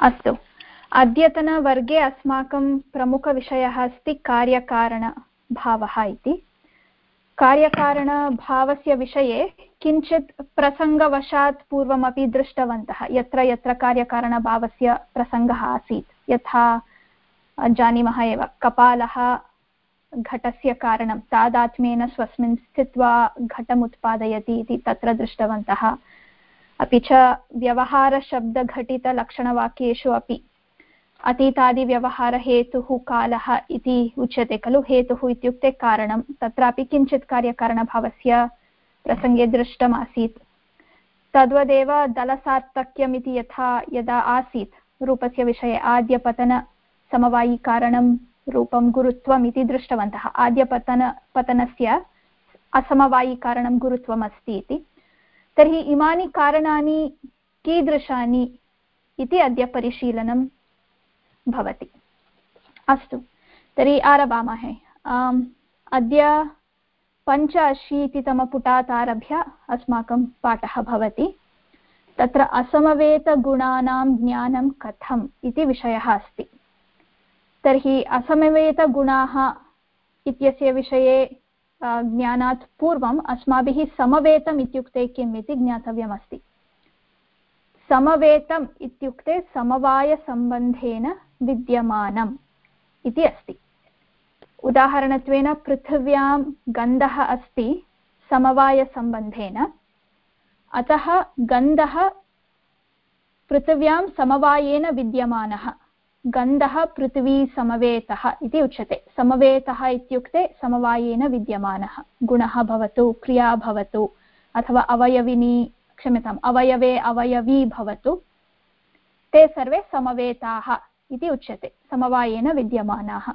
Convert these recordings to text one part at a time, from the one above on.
अस्तु। अद्यतनवर्गे अस्माकं प्रमुखविषयः अस्ति कार्यकारणभावः इति। कार्यकारणभावस्य विषये किञ्चित् प्रसङ्गवशात् पूर्वमपि दृष्टवन्तः, यत्र यत्र कार्यकारणभावस्य प्रसङ्गः आसीत्। यथा जानीमः एव, कपालः घटस्य कारणं, तादात्म्येन स्वस्मिन् स्थित्वा घटम् उत्पादयति इति तत्र दृष्टवन्तः। अपि च व्यवहारशब्दघटितलक्षणवाक्येषु अपि अतीतादिव्यवहारहेतुः कालः इति उच्यते खलु हेतुः इत्युक्ते कारणं। तत्रापि किञ्चित् कार्यकारणभावस्य प्रसङ्गे दृष्टमासीत्। तद्वदेव दलसार्थक्यम् इति यथा यदा आसीत्, रूपस्य विषये आद्यपतनसमवायिकारणं रूपं गुरुत्वम् इति दृष्टवन्तः। आद्यपतन पतनस्य असमवायिकारणं गुरुत्वम् अस्ति इति। तर्हि इमानि कारणानि, कीदृशानि इति अद्य परिशीलनं भवति। अस्तु, तर्हि आरभामहे। अद्य पञ्चाशीतितमपुटात् आरभ्य अस्माकं पाठः भवति। तत्र असमवेतगुणानां ज्ञानं कथम् इति विषयः अस्ति। तर्हि असमवेतगुणाः इत्यस्य विषये ज्ञानात् पूर्वम् अस्माभिः समवेतम् इत्युक्ते किम् इति ज्ञातव्यमस्ति। समवेतम् इत्युक्ते समवायसम्बन्धेन विद्यमानम् इति अस्ति। उदाहरणत्वेन पृथिव्यां गन्धः अस्ति समवायसम्बन्धेन। अतः गन्धः पृथिव्यां समवायेन विद्यमानः। गन्धः पृथिवीसमवेतः इति उच्यते। समवेतः इत्युक्ते समवायेन विद्यमानः। गुणः भवतु, क्रिया भवतु, अथवा अवयविनी, क्षम्यताम्, अवयवे अवयवी भवतु, ते सर्वे समवेताः इति उच्यते। समवायेन विद्यमानाः।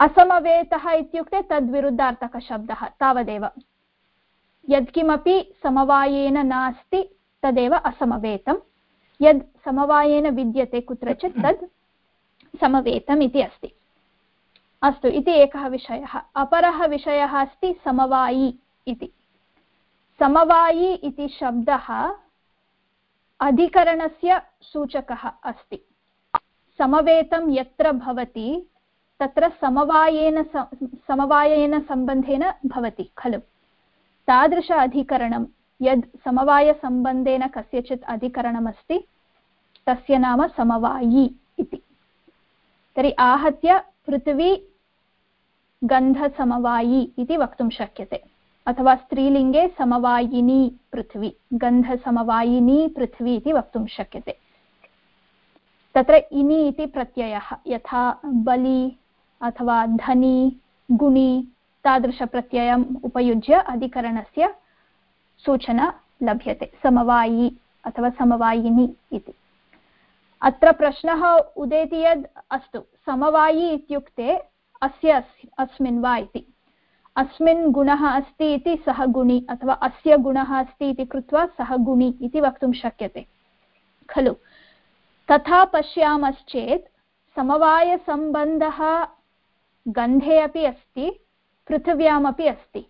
असमवेतः इत्युक्ते तद्विरुद्धार्थकशब्दः, तावदेव। यत्किमपि समवायेन नास्ति, तदेव असमवेतं यद् समवायेन विद्यते कुत्रचित् तद् समवेतम् इति अस्ति। अस्तु इति एकः विषयः। अपरः विषयः अस्ति समवायी इति। समवायी इति शब्दः अधिकरणस्य सूचकः अस्ति। समवेतं यत्र भवति तत्र समवायेन समवायेन सम्बन्धेन भवति खलु। तादृश अधिकरणं यद् समवायसम्बन्धेन कस्यचित् अधिकरणमस्ति, तस्य नाम समवायी इति। तर्हि आहत्य पृथिवी गन्धसमवायी इति वक्तुं शक्यते। अथवा स्त्रीलिङ्गे समवायिनी पृथ्वी, गन्धसमवायिनी पृथ्वी इति वक्तुं शक्यते। तत्र इनि इति प्रत्ययः, यथा बलि अथवा धनी, गुणि, तादृशप्रत्ययम् उपयुज्य अधिकरणस्य सूचना लभ्यते, समवायी अथवा समवायिनी इति। अत्र प्रश्नः उदेति यद् अस्तु, समवायी इत्युक्ते अस्य अस्मिन् वा इति। अस्मिन् गुणः अस्ति इति सः गुणि अथवा अस्य गुणः अस्ति इति कृत्वा सः गुणि इति वक्तुं शक्यते। खलु, तथा पश्यामश्चेत् समवायसम्बन्धः गन्धे अपि अस्ति, पृथिव्यामपि अस्ति।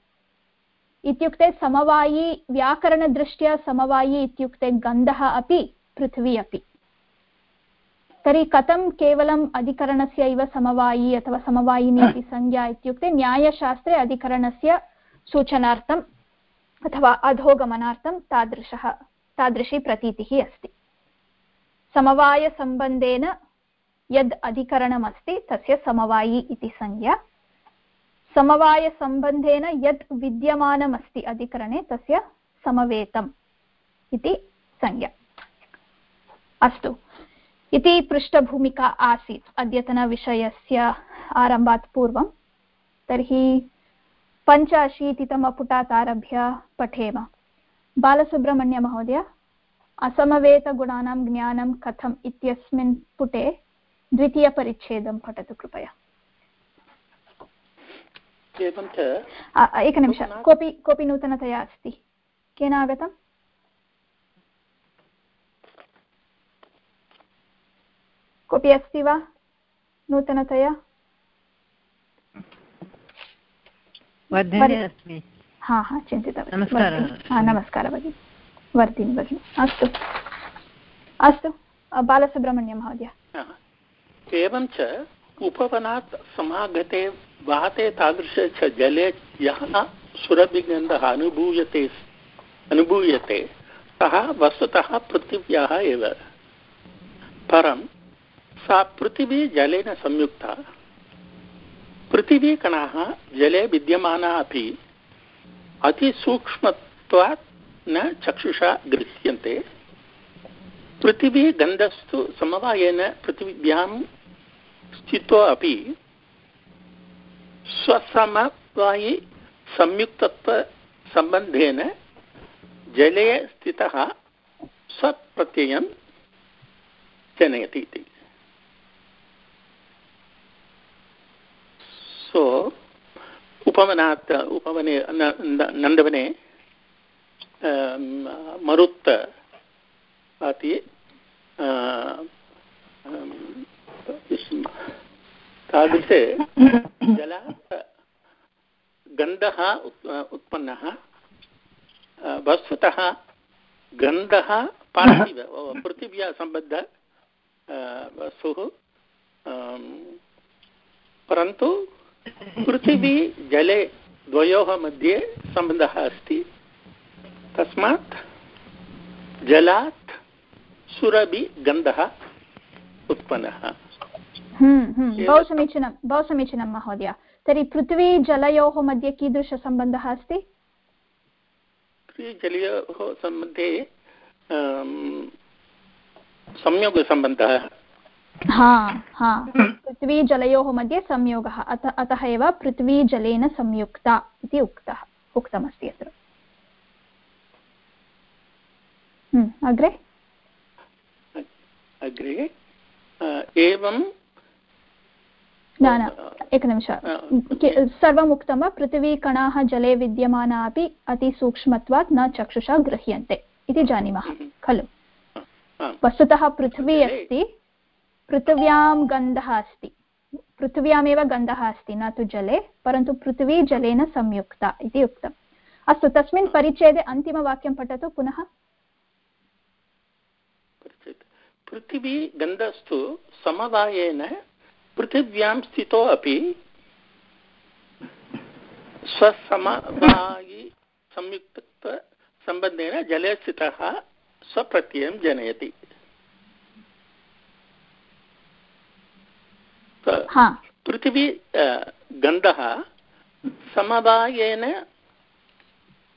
इत्युक्ते समवायी व्याकरणदृष्ट्या समवायी इत्युक्ते गन्धः अपि पृथिवी अपि। तर्हि कथं केवलम् अधिकरणस्य इव समवायी अथवा समवायिनी इति संज्ञा इत्युक्ते न्यायशास्त्रे अधिकरणस्य सूचनार्थम् अथवा अधोगमनार्थं तादृशः, तादृशी प्रतीतिः अस्ति। समवायसम्बन्धेन यद् अधिकरणमस्ति तस्य समवायी इति संज्ञा समवायसम्बन्धेन यत् विद्यमानमस्ति अधिकरणे तस्य समवेतम् इति संज्ञा। अस्तु। इति पृष्ठभूमिका आसीत् अद्यतनविषयस्य आरम्भात् पूर्वं। तर्हि पञ्चाशीतितमपुटात् आरभ्य पठेम। बालसुब्रह्मण्यमहोदय, असमवेतगुणानां ज्ञानं कथम् इत्यस्मिन् पुटे द्वितीयपरिच्छेदं पठतु कृपया। एवं च। एकनिमिषः कोऽपि कोऽपि नूतनतया अस्ति? केन आगतम्? कोऽपि अस्ति वा नूतनतया? हा हा चिन्तितवती। नमस्कारः। भगिनि। वर्धिनि भगिनि। अस्तु। अस्तु। बालसुब्रह्मण्यं महोदय। एवं च उपवनात् समागते वाते तादृश च जले यः सुरभिगन्धः अनुभूयते अनुभूयते। सः वस्तुतः पृथिव्याः एव। परं, सा पृथिवी जलेन संयुक्ता। पृथिवीकणाः जले विद्यमाना अपि अतिसूक्ष्मत्वात् न चक्षुषा गृह्यन्ते। पृथिवी गन्धस्तु समवायेन पृथिव्यां स्थितो अपि स्वसमवायि संयुक्तत्वसम्बन्धेन जले स्थितः स्वप्रत्ययं जनयति इति। सो उपवनात् उपवने नन्दवने मरुत् अति तादृशे जलात् गन्धः उत्पन्नः वस्तुतः गन्धः पार्थिव पृथिव्या सम्बद्ध वस्तुः परन्तु पृथिवी जले द्वयोः मध्ये सम्बन्धः अस्ति। तस्मात् जलात् सुरभिगन्धः उत्पन्नः। बहु समीचीनं बहु समीचीनं महोदय। तर्हि पृथ्वी जलयोः मध्ये कीदृशसम्बन्धः अस्ति? जलयोः सम्बन्धे संयोगसम्बन्धः हा हा। पृथ्वी जलयोः मध्ये संयोगः। अत अतः एव पृथ्वी जलेन संयुक्ता इति उक्तः उक्तमस्ति अत्र। हम्म, अग्रे? अग्रे? एवं न न एकनिमिष। सर्वम् उक्तं वा पृथिवीकणाः जले विद्यमाना अपि अतिसूक्ष्मत्वात् न चक्षुषा गृह्यन्ते इति जानीमः हम्म। खलु। वस्तुतः पृथिवी अस्ति पृथिव्यां गन्धः अस्ति। पृथिव्यामेव गन्धः अस्ति न तु जले परन्तु पृथिवी जलेन संयुक्ता इति उक्तम्। अस्तु तस्मिन् परिच्छेदे अन्तिमवाक्यं पठतु पुनः। पृथिवी गन्धस्तु समवायेन पृथिव्यां स्थितो अपि स्वसमवायि संयुक्तसम्बन्धेन जले स्थितः स्वप्रत्ययं जनयति। पृथिवी गन्धः समवायेन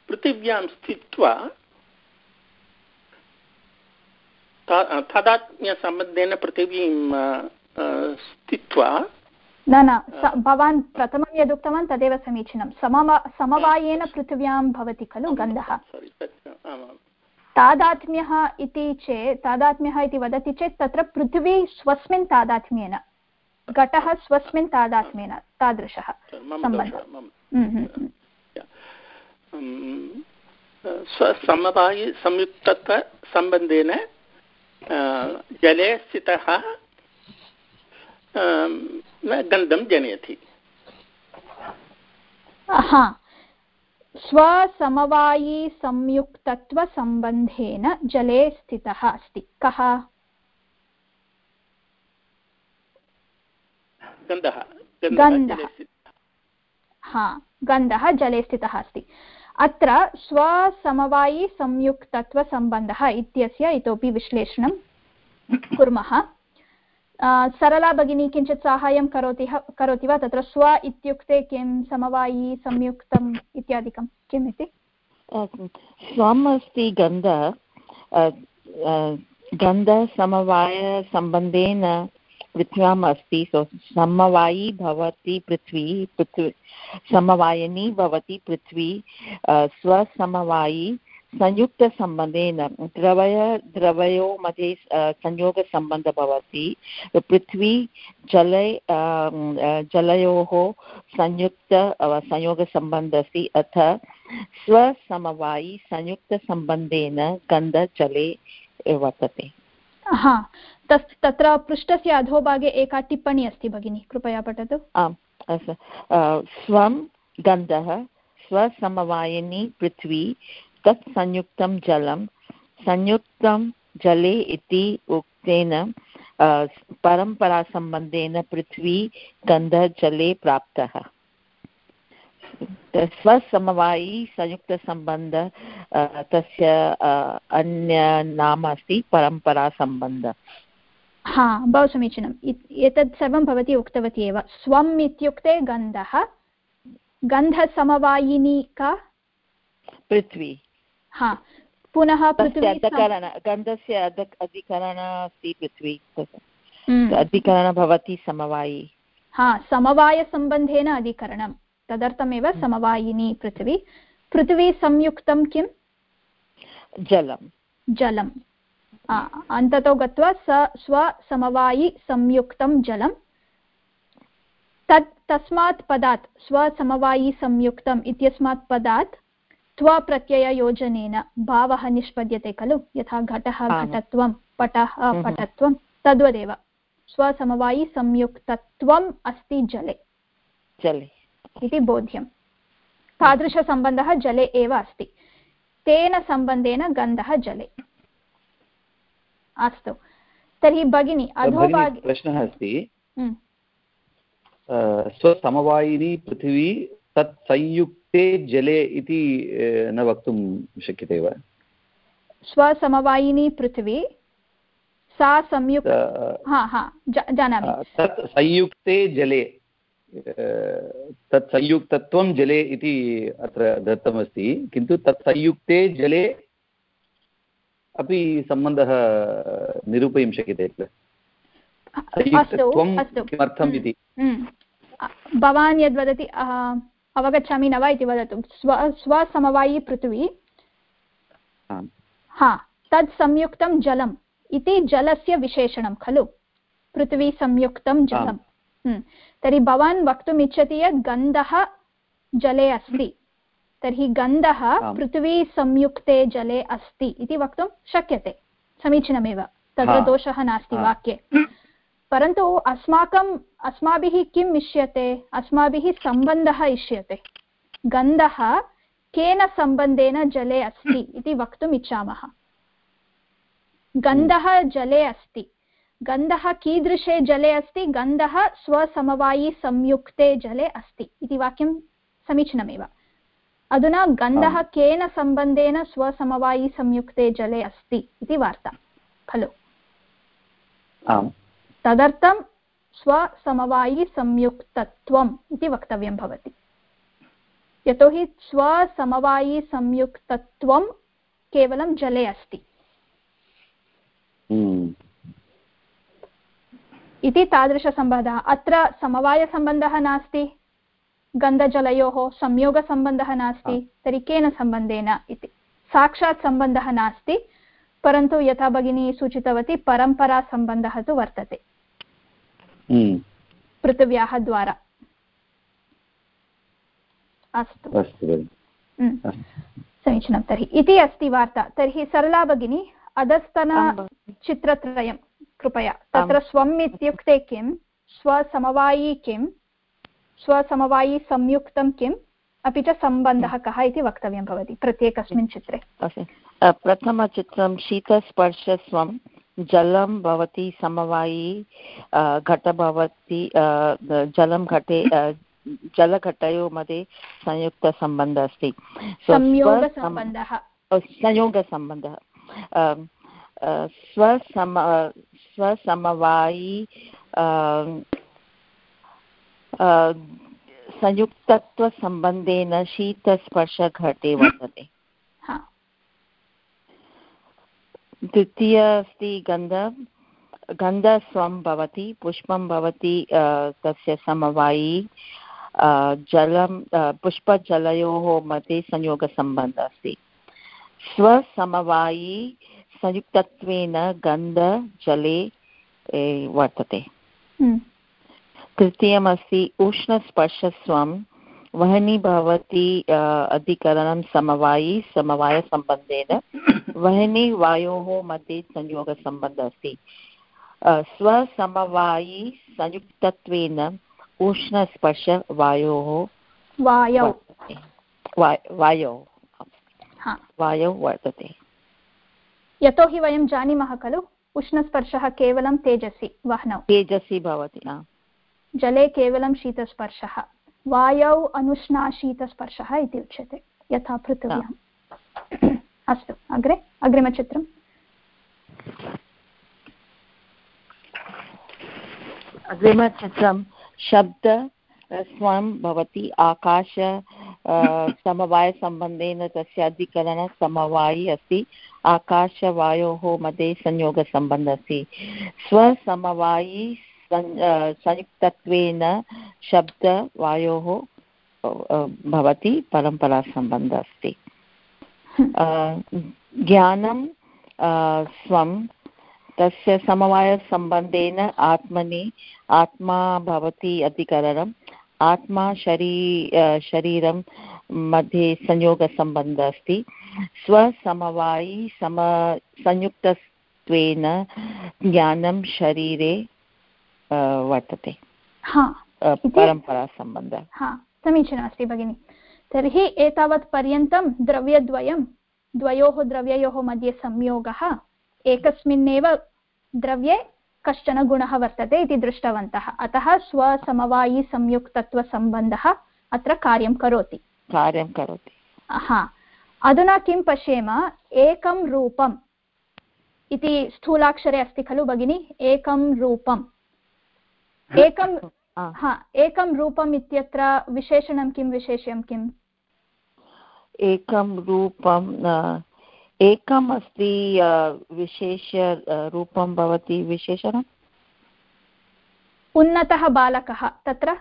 पृथिव्यां स्थित्वा तादात्म्यसम्बन्धेन पृथिवीं स्थित्वा? न न भवान् प्रथमं यदुक्तवान् तदेव समीचीनं। समवा समवायेन पृथिव्यां भवति खलु गन्धः। तादात्म्यः इति चेत् तादात्म्यः इति वदति चेत् तत्र पृथिवी स्वस्मिन् तादात्म्येन। घटः स्वस्मिन् तादात्म्येन तादृशः हम्म, हम्म, हम्म। स्वसमवायि संयुक्तत्वसम्बन्धेन जले स्थितः गन्धं जनयति। हा स्वसमवायिसंयुक्तत्वसम्बन्धेन जले स्थितः अस्ति। कः? गन्धः। हा गन्धः जले स्थितः अस्ति। अत्र स्वसमवायिसंयुक्तत्वसम्बन्धः इत्यस्य इतोपि विश्लेषणं कुर्मः। सरला भगिनी किञ्चित् साहाय्यं करोति करोति वा? तत्र स्व इत्युक्ते किं, समवायि, संयुक्तम् इत्यादिकं. किम् इति? स्वम् अस्ति गन्ध. गन्धसमवायसम्बन्धेन पृथ्व्याम् अस्ति. सो, समवायी भवति पृथ्वी पृथ्वी, समवायिनी भवति पृथ्वी. स्वसमवायी संयुक्तसम्बन्धेन द्रवय द्रवयो मध्ये संयोगसम्बन्धः भवति। पृथ्वी जले जलयोः संयुक्त संयोगसम्बन्धः अस्ति। अथ स्वसमवायि संयुक्तसम्बन्धेन गन्धजले वर्तते। हा तस् तत्र पृष्ठस्य अधोभागे एका टिप्पणी अस्ति भगिनि। कृपया पठतु। आम् स्वं गन्धः स्वसमवायिनी पृथ्वी तत् संयुक्तं जलं। संयुक्तं जले इति तेन परम्परासम्बन्धेन पृथ्वी गन्धः जले प्राप्तः स्वसमवायी संयुक्तसम्बन्ध तस्य अन्य नाम अस्ति परम्परासम्बन्ध। हा बहु समीचीनम्। एतत् सर्वं भवती उक्तवती एव। स्वम् इत्युक्ते गन्धः। गन्धसमवायिनी का? पृथ्वी। हा. पुनः गन्धस्य अधिकरण अस्ति पृथ्वी हम्म। अधिकरण भवति समवायी। हा समवायसम्बन्धेन अधिकरणं। तदर्थमेव हम्म। समवायिनी पृथ्वी। पृथ्वी संयुक्तं किं? जलं जलम्। अन्ततो गत्वा स स्वसमवायि संयुक्तं जलं तत् तस्मात् पदात् स्वसमवायिसंयुक्तम् इत्यस्मात् पदात् त्वप्रत्यययोजनेन भावः निष्पद्यते खलु? यथा घटः घटत्वं पटः हम्म। पटत्वं तद्वदेव। स्वसमवायिसंयुक्तत्वम् अस्ति जले। जले। इति बोध्यं तादृशसम्बन्धः जले एव अस्ति। तेन सम्बन्धेन गन्धः जले। अस्तु। तर्हि भगिनी अधोभागे प्रश्नः अस्ति। हम्म। स्वसमवायिनी पृथिवी तत् संयुक्ते जले इति न वक्तुं शक्यते वा? स्वसमवायिनी पृथिवी सा संयुक्त हा हा जानामि। तत् संयुक्ते जले तत् संयुक्तत्वं जले इति अत्र दत्तमस्ति किन्तु तत् संयुक्ते जले अपि सम्बन्धः निरूपयितुं शक्यते किमर्थम् इति? हम्म, हम्म। भवान् यद्वदति अवगच्छामि न वा इति वदतु। स्व स्वसमवायी पृथ्वी। हा। तत् संयुक्तं जलम् इति जलस्य विशेषणं खलु? पृथ्वी संयुक्तं जलम्। हम्म। तर्हि भवान् वक्तुम् इच्छति यत् गन्धः जले अस्ति। तर्हि गन्धः पृथ्वीसंयुक्ते जले अस्ति इति वक्तुं शक्यते। समीचीनमेव। तत्र दोषः नास्ति वाक्ये। परन्तु अस्माकम् अस्माभिः किम् इष्यते? अस्माभिः सम्बन्धः इष्यते। गन्धः केन सम्बन्धेन जले अस्ति इति वक्तुम् इच्छामः। गन्धः जले अस्ति। गन्धः कीदृशे जले अस्ति? गन्धः स्वसमवायिसंयुक्ते जले अस्ति इति वाक्यं समीचीनमेव। अधुना गन्धः केन सम्बन्धेन स्वसमवायिसंयुक्ते जले अस्ति इति वार्ता। खलु। तदर्थं स्वसमवायिसंयुक्तत्वम् इति वक्तव्यं भवति। यतोहि स्वसमवायिसंयुक्तत्वं केवलं जले अस्ति। हम्म। इति तादृशसम्बन्धः। अत्र समवायसम्बन्धः नास्ति गन्धजलयोः संयोगसम्बन्धः नास्ति तर्हि केन सम्बन्धेन इति? साक्षात् सम्बन्धः नास्ति परन्तु यथा भगिनी सूचितवती परम्परासम्बन्धः तु वर्तते। पृथिव्याः द्वारा। अस्तु। हम्म। समीचीनं। तर्हि इति अस्ति वार्ता। तर्हि सरला भगिनी अधस्तनचित्रत्रयं कृपया। तत्र स्वम् इत्युक्ते किं? स्वसमवायी किं? स्वसमवायिसंयुक्तं किम् अपि च सम्बन्धः कः इति वक्तव्यं भवति प्रत्येकस्मिन् चित्रे। प्रथमचित्रं शीतस्पर्शस्वं जलं भवति समवायी घट भवति जलं घटे जलघटयोः मध्ये संयुक्तसम्बन्धः अस्ति. संयोगसम्बन्धः. स्वसम स्वसमवायी संयुक्तत्वसम्बन्धेन शीतस्पर्शघटे वर्तते. द्वितीय अस्ति गन्ध। गन्धस्वं भवति पुष्पं भवति तस्य समवायी जलं पुष्पजलयोः मध्ये संयोगसम्बन्धः अस्ति। स्वसमवायी संयुक्तत्वेन गन्धजले वर्तते। हम्म। तृतीयमस्ति उष्णस्पर्शस्वं। वहनी भवति अधिकरणं समवायी समवायसम्बन्धेन। वहनी वायोः मध्ये संयोगसम्बन्धः अस्ति स्वसमवायी संयुक्तत्वेन उष्णस्पर्शवायोः वायौ। वायौ वायौ। वर्तते। यतोहि वयं जानीमः खलु उष्णस्पर्शः केवलं तेजसि वह्नौ। तेजसि भवति जले केवलं शीतस्पर्शः। वायौ अनुष्णाशीतस्पर्शः इति उच्यते यथा पृथिव्याम्। अस्तु अग्रे अग्रिमचित्रम्। अग्रिमचित्रं शब्द स्वं भवति आकाश समवायसम्बन्धेन तस्य अधिकरणसमवायि अस्ति आकाशवायोः मध्ये संयोगसम्बन्धः अस्ति। स्वसमवायि संयुक्तत्वेन शब्दवायोः भवति परम्परासम्बन्धः अस्ति। ज्ञानं स्वं, तस्य समवायसम्बन्धेन आत्मनि, आत्मा भवति अधिकरणम्, आत्मा शरी शरीरं मध्ये संयोगसम्बन्धः अस्ति। स्वसमवायि सम, संयुक्तत्वेन ज्ञानं शरीरे वर्तते। परम्परासम्बन्धः हा समीचीनमस्ति भगिनि। तर्हि एतावत् पर्यन्तं द्रव्यद्वयं द्वयोः द्रव्ययोः मध्ये संयोगः एकस्मिन्नेव द्रव्ये कश्चन गुणः वर्तते इति दृष्टवन्तः। अतः स्वसमवायिसंयुक्तत्वसम्बन्धः अत्र कार्यं करोति। कार्यं करोति। हा अधुना किं पश्येम? एकं रूपम् इति स्थूलाक्षरे अस्ति खलु भगिनि? एकं रूपम्। एकं हा। एकं रूपम् इत्यत्र विशेषणं किं विशेष्यं किम्? एकं रूपं एकम् अस्ति विशेष रूपं भवति विशेषणम् उन्नतः बालकः तत्र?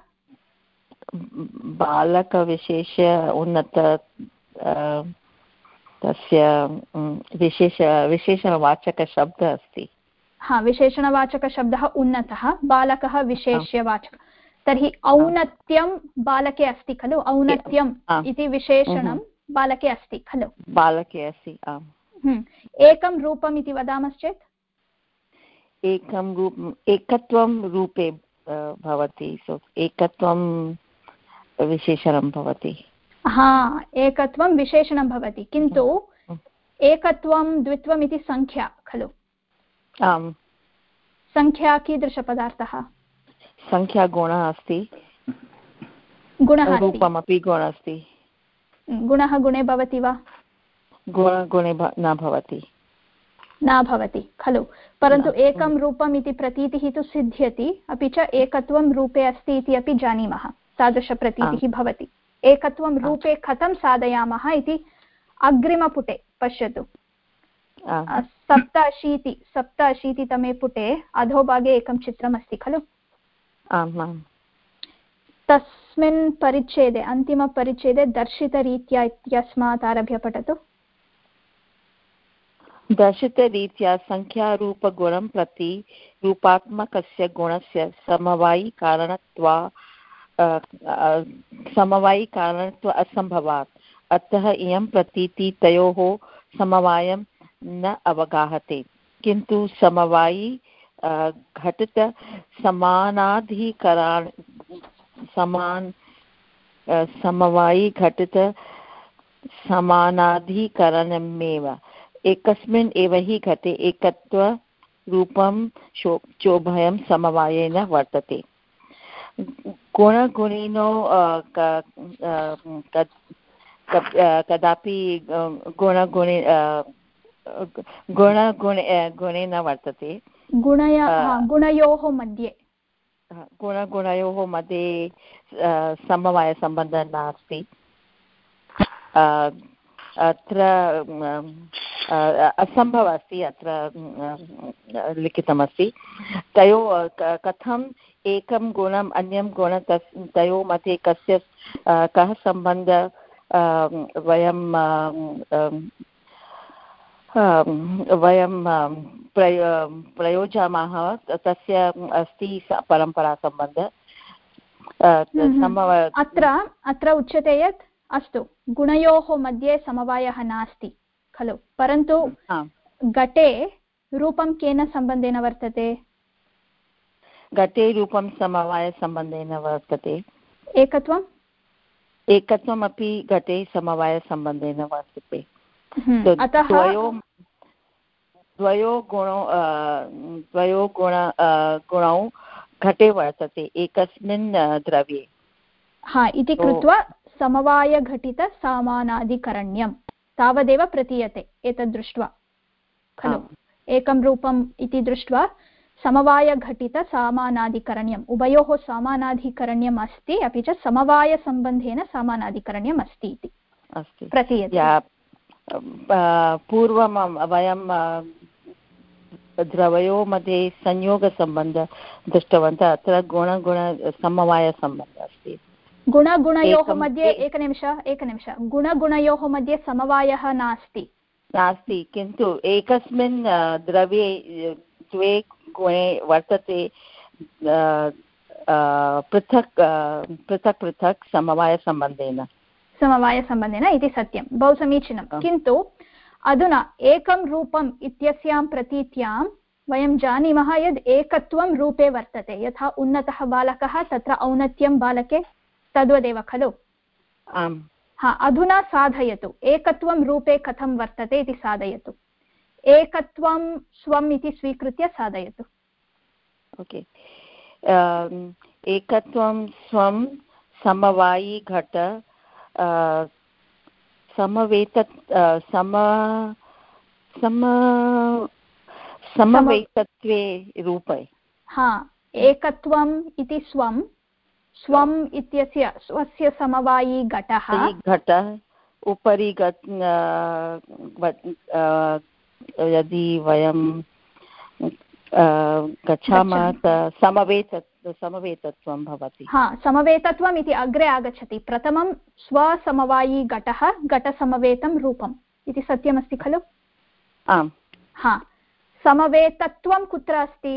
बालकविशेष उन्नत तस्य विशेष विशेषणवाचकशब्दः अस्ति। हा विशेषणवाचकशब्दः उन्नतः बालकः विशेष्यवाचक। तर्हि औन्नत्यं बालके अस्ति खलु? औन्नत्यम् इति विशेषणं बालके अस्ति खलु? बालके अस्ति हम्म। एकं रूपम् इति वदामश्चेत्? एकं रूपम् एकत्वं रूपे भवति सो एकत्वं विशेषणं भवति। हा एकत्वं विशेषणं भवति किन्तु। एकत्वं द्वित्वम् इति सङ्ख्या खलु? आम्। सङ्ख्या कीदृशपदार्थः सङ्ख्या गुणः अस्ति। गुणः रूपमपि गुणः अस्ति। गुणः गुणे भवति वा? गुणगुणे न भवति। न भवति खलु। परन्तु एकं रूपम् इति प्रतीतिः तु सिद्ध्यति अपि च एकत्वं रूपे अस्ति इति अपि जानीमः। तादृशप्रतीतिः भवति। एकत्वं रूपे कथं साधयामः इति अग्रिमपुटे पश्यतु। सप्त अशीति सप्त पुटे अधोभागे एकं चित्रमस्ति खलु? तस्मिन् परिच्छेदे अन्तिमपरिच्छेदे दर्शितरीत्या इत्यस्मात् आरभ्य पठतु। दर्शितरीत्या सङ्ख्यारूपगुणं प्रति रूपात्मकस्य गुणस्य समवायिकारणत्वा समवायिकारणत्व असम्भवात्। अतः इयं प्रतीति तयोः समवायं न अवगाहते। किन्तु समवायि घटित समानाधिकरण, समान समवायि, घटित समानाधिकरणमेव। एकस्मिन् एव हि घटे एकत्वरूपं चोभयं समवायेन वर्तते। गुणगुणिनो कदापि गुणगुणि गुणगुणे गुणे न वर्तते गुणय गुणयोः मध्ये गुणगुणयोः मध्ये समवायसम्बन्धः नास्ति अत्र असम्भवः अस्ति अत्र लिखितमस्ति तयोः कथम् एकं गुणम् अन्यं गुण तस् तयोः मध्ये कस्य कः सम्बन्धः वयं वयं प्रयोजामः तस्य अस्ति परम्परासम्बन्धः। अत्र अत्र उच्यते यत् अस्तु गुणयोः मध्ये समवायः नास्ति खलु परन्तु घटे रूपं केन सम्बन्धेन वर्तते? घटे रूपं समवायसम्बन्धेन वर्तते। एकत्वम्? एकत्वमपि घटे समवायसम्बन्धेन वर्तते। हम्म, अतः द्वयो गुणौ द्वयो गुण गुणौ घटे वर्तते एकस्मिन् द्रव्ये। हा इति कृत्वा समवायघटितसामानाधिकरण्यं तावदेव प्रतीयते एतद् दृष्ट्वा। खलु? एकं रूपम् इति दृष्ट्वा समवायघटितसामानाधिकरण्यम् उभयोः समानाधिकरण्यम् अस्ति अपि च समवायसम्बन्धेन समानाधिकरण्यम् अस्ति इति। प्रतीयते। पूर्वं वयं द्रवयोः मध्ये संयोगसम्बन्धः दृष्टवन्तः अत्र गुणगुणसमवायसम्बन्धः अस्ति गुणगुणयोः मध्ये एकनिमिष एकनिमिष गुणगुणयोः मध्ये समवायः नास्ति नास्ति किन्तु एकस्मिन् द्रव्ये द्वे गुणे वर्तते पृथक् पृथक् पृथक् समवायसम्बन्धेन समवायसम्बन्धेन इति सत्यं बहु समीचीनं किन्तु अधुना एकं रूपम् इत्यस्यां प्रतीत्यां वयं जानीमः यद् एकत्वं रूपे वर्तते। यथा उन्नतः बालकः तत्र औन्नत्यं बालके तद्वदेव खलु? आम्। हा अधुना साधयतु। एकत्वं रूपे कथं वर्तते इति साधयतु। एकत्वं स्वम् इति स्वीकृत्य साधयतु। ओके। एकत्वं स्वं समवायी घट समवेत सम सम समवेतत्वे रूपे। हा एकत्वम् इति स्वं स्वम् इत्यस्य स्वस्य समवायी घटः। घट उपरि यदि वयं गच्छामः समवेत समवेतत्वं भवति। हा समवेतत्वम् इति अग्रे आगच्छति। प्रथमं स्वसमवायी घटः घटसमवेतं रूपम् इति सत्यमस्ति खलु? आम्। हा समवेतत्वं कुत्र अस्ति?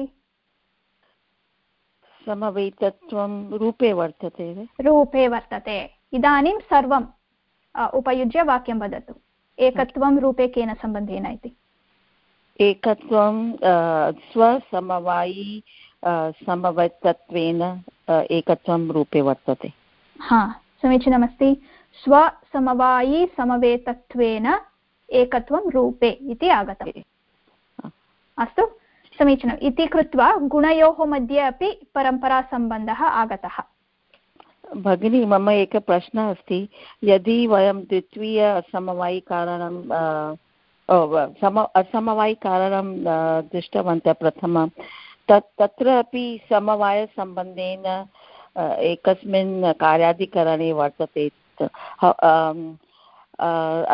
समवेतत्वं रूपे वर्तते रूपे वर्तते। इदानीं सर्वम् उपयुज्य वाक्यं वदतु। एकत्वं रूपे केन सम्बन्धेन इति? एकत्वं स्वसमवायी समवेतत्वेन एकत्वं रूपे वर्तते। हा समीचीनमस्ति स्वसमवायी समवेतत्वेन एकत्वं रूपे इति आगतम्। अस्तु समीचीनम्। इति कृत्वा गुणयोः मध्ये अपि परम्परासम्बन्धः आगतः। भगिनी मम एकः प्रश्नः अस्ति। यदि वयं द्वितीयसमवायिकारणं सम असमवायिकारणं दृष्टवन्तः प्रथमं तत् तत्र अपि समवायसम्बन्धेन एकस्मिन् कार्याधिकरणे वर्तते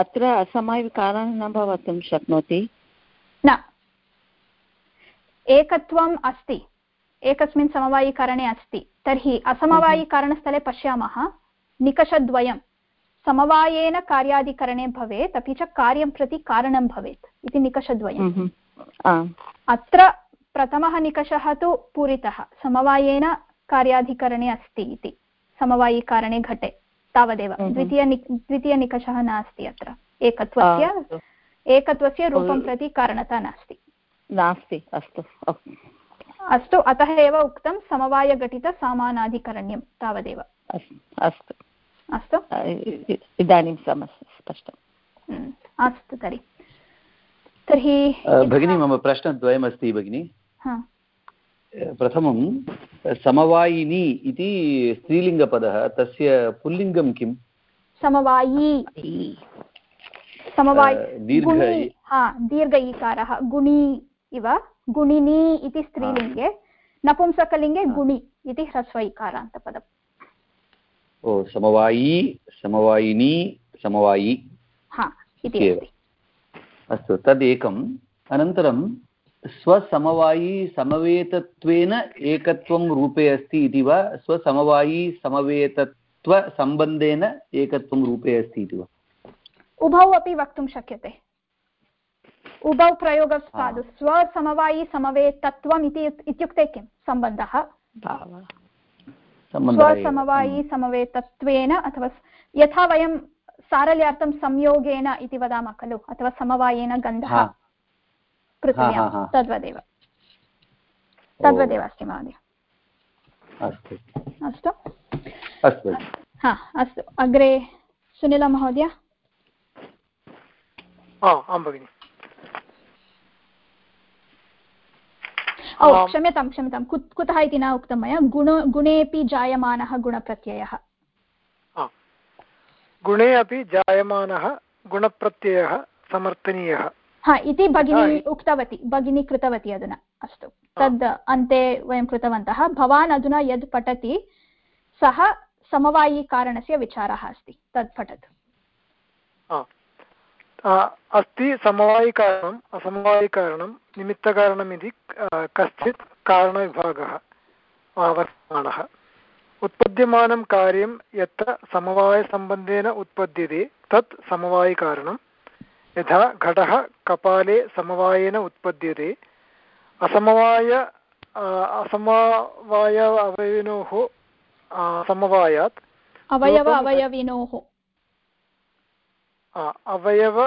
अत्र असमवायिकारणं न भवितुं शक्नोति? न। एकत्वम् अस्ति। एकस्मिन् समवायिकरणे अस्ति। तर्हि असमवायिकारणस्थले पश्यामः। निकषद्वयं। समवायेन कार्यादिकरणे भवेत् अपि च कार्यं प्रति कारणं भवेत् इति निकषद्वयम्। अत्र प्रथमः निकषः तु पूरितः समवायेन कार्याधिकरणे अस्ति इति। समवायिकारणे घटे तावदेव। द्वितीय द्वितीयनिकषः नास्ति अत्र। एकत्वस्य एकत्वस्य रूपं प्रति कारणता नास्ति। नास्ति अस्तु। अस्तु अतः एव उक्तं समवायघटितसामानाधिकरण्यं तावदेव। अस्तु अस्तु। इदानीं स्पष्टम्। अस्तु तर्हि। तर्हि भगिनी मम प्रश्नद्वयमस्ति भगिनि। प्रथमं समवायिनी इति स्त्रीलिङ्गपदः तस्य पुल्लिङ्गं किम्? समवायी. समवायि. दीर्घ इकारः गुणी इव गुणिनी इति स्त्रीलिङ्गे नपुंसकलिङ्गे गुणि इति ह्रस्व इकारान्तपदम् ओ समवायी समवायिनी समवायी. हा इति अस्तु तदेकम्. अनन्तरं स्वसमवायी समवेतत्वेन एकत्वं रूपे अस्ति इति वा स्वसमवायी समवेतत्वसम्बन्धेन एकत्वं रूपे अस्ति इति वा उभौ अपि वक्तुं शक्यते उभौ प्रयोगः साधु स्वसमवायी समवेतत्वम् इति इत्युक्ते किं सम्बन्धः स्वसमवायी समवेतत्वेन अथवा यथा वयं सारल्यार्थं संयोगेन इति वदामः खलु अथवा समवायेन गन्धः पृथिव्यां तद्वदेव। तद्वदेव अस्ति महोदय। अस्तु। अस्तु? हा अस्तु। अग्रे सुनीलमहोदय आं भगिनि। ओ क्षम्यतां क्षम्यतां। कुतः इति न उक्तं मया? गुण गुणेऽपि जायमानः गुणप्रत्ययः। गुणे अपि जायमानः गुणप्रत्ययः समर्थनीयः। हा इति भगिनी हा, उक्तवती भगिनी कृतवती अधुना अस्तु तद् अन्ते वयं कृतवन्तः भवान् अधुना यद् पठति सः समवायिकारणस्य विचारः अस्ति तत् पठतु हा। आ, अस्ति समवायिकारणम् असमवायिकारणं निमित्तकारणमिति आ, कश्चित् कारणविभागः आ, वर्तमानः उत्पद्यमानं कार्यं यत्र समवायसम्बन्धेन उत्पद्यते तत् समवायिकारणं यथा घटः कपाले समवायेन उत्पद्यते। असमवाय असमवाय अवयविनोः समवायात् अवयव अवयविनोः। अवयव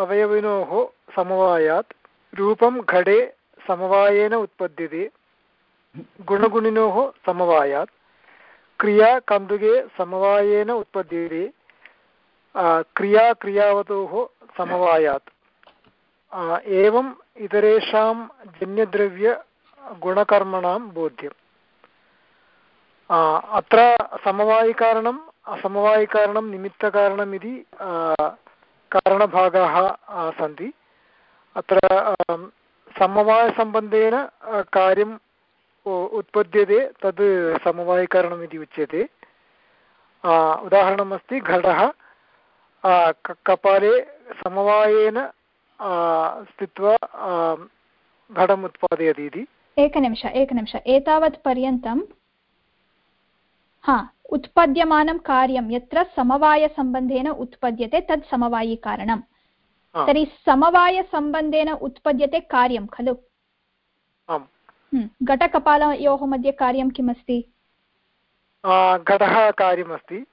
अवयविनोः समवायात् रूपं घटे समवायेन उत्पद्यते। गुणगुणिनोः समवायात् क्रिया कन्दुके समवायेन उत्पद्यते। क्रिया क्रियावतोः समवायात्। एवम् इतरेषां जन्यद्रव्यगुणकर्मणां बोध्यम्। अत्र समवायिकारणम् असमवायिकारणं निमित्तकारणम् इति कारणभागाः सन्ति। अत्र समवायसम्बन्धेन आ, कार्यम् उत्पद्यते तद् समवायिकरणम् उच्यते। उदाहरणमस्ति घटः। कपाले समवायेन आ, स्थित्वा आम्, घटम् उत्पादयति इति एकनिमिष एकनिमिष एतावत् पर्यन्तं हा उत्पद्यमानं कार्यं यत्र समवायसम्बन्धेन उत्पद्यते तत् समवायिकारणं आ, तर्हि समवायसम्बन्धेन उत्पद्यते कार्यं खलु आम् हम्म, घटकपालयोः मध्ये कार्यं किम् अस्ति आ, घटः कार्यमस्ति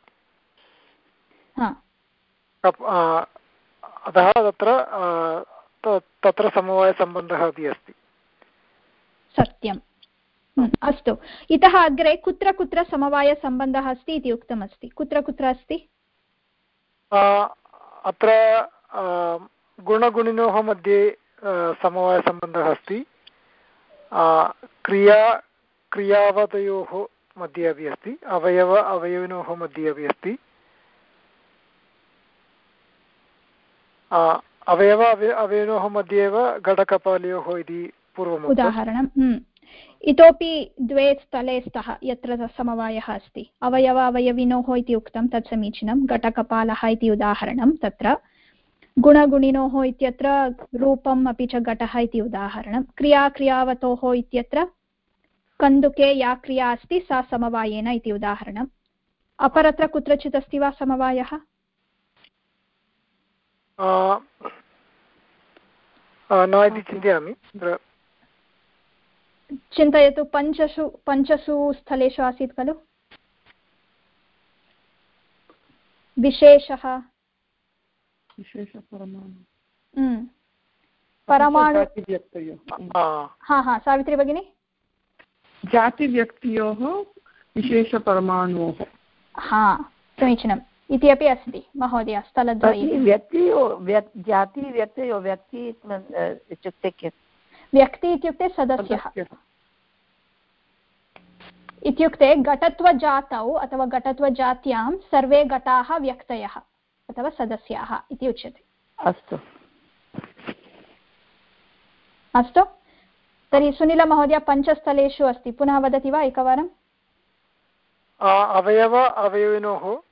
हा कप्- आ, अतः तत्र आ, त- तत्र समवायसम्बन्धः अपि अस्ति सत्यम् हम्म, अस्तु इतः अग्रे कुत्र कुत्र समवायसम्बन्धः अस्ति इति उक्तमस्ति कुत्र कुत्र अस्ति आ, अत्र आ, गुणगुणिनोः मध्ये आ, समवायसम्बन्धः अस्ति आ, क्रिया क्रियावतयोः मध्ये अपि अस्ति अवयव अवयविनोः मध्ये अपि अस्ति अवयव अवय अवयविनोः मध्ये एव घटकपालयोः इति पूर्वम् उक्तम्। उदाहरणं हम्म। इतोपि द्वे स्थले स्तः यत्र समवायः अस्ति अवयव अवयविनोः इति उक्तं तत् समीचीनं घटकपालः इति उदाहरणं तत्र गुणगुणिनोः इत्यत्र रूपम् अपि च घटः इति उदाहरणं क्रिया क्रियावतोः इत्यत्र कन्दुके या क्रिया अस्ति सा समवायेन इति उदाहरणम् अपरत्र कुत्रचित् अस्ति वा समवायः न इति चिन्तयामि। तत्र चिन्तयतु पञ्चसु पञ्चसु स्थलेषु आसीत् खलु? विशेषः। हम्म। परमाणु हा हा सावित्री भगिनी? जातिव्यक्तयोः विशेषपरमाणोः हा समीचीनम्। इति अपि अस्ति महोदय स्थलद्वये। व्यक्तियो जाति व्यक्तयो व्यक्ति इत्युक्ते के व्यक्ति इत्युक्ते सदस्यः। इत्युक्ते घटत्वजातौ अथवा घटत्वजात्यां सर्वे घटाः व्यक्तयः अथवा सदस्याः इति उच्यते। अस्तु। अस्तु। तर्हि सुनीलमहोदय पञ्चस्थलेषु अस्ति। पुनः वदति वा एकवारं? आ, अवयव अवयविनोः।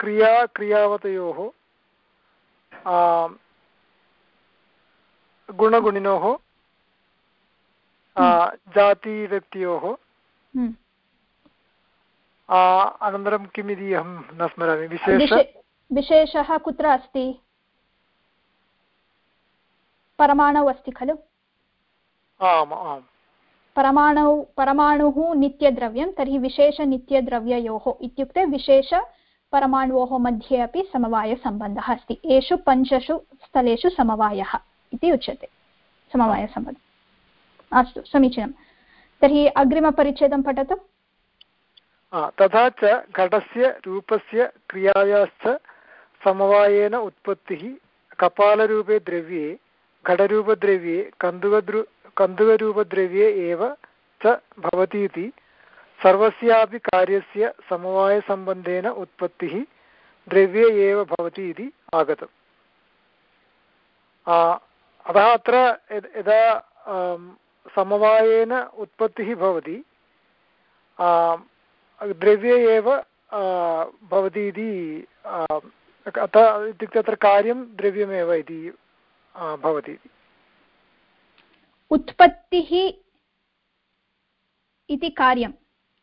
क्रिया क्रियावतयोः आ, गुणगुणिनोः आ, जातिव्यक्तयोः हम्म। आ, अनन्तरं किमिति अहं न स्मरामि विशेष विशे- विशेषः कुत्र अस्ति परमाणौ अस्ति खलु आम् आम् परमाणौ परमाणुः नित्यद्रव्यं तर्हि विशेषनित्यद्रव्ययोः इत्युक्ते विशेषपरमाणोः मध्ये अपि समवायसम्बन्धः अस्ति। एषु पञ्चषु स्थलेषु समवायः इति उच्यते, समवायसम्बन्धः। अस्तु, समीचीनं। तर्हि अग्रिमपरिच्छेदं पठतु। तथा च घटस्य रूपस्य क्रियायाश्च समवायेन उत्पत्तिः कपालरूपे द्रव्ये, घटरूपद्रव्ये, कन्दुकद्रु, कन्दुकरूपद्रव्ये एव च भवति इति सर्वस्यापि कार्यस्य समवायसम्बन्धेन उत्पत्तिः द्रव्ये एव भवति इति आगतम् अतः अत्र यदा समवायेन उत्पत्तिः भवति द्रव्ये एव भवति इति अतः इत्युक्ते अत्र कार्यं द्रव्यमेव इति भवति उत्पत्तिः इति कार्यम्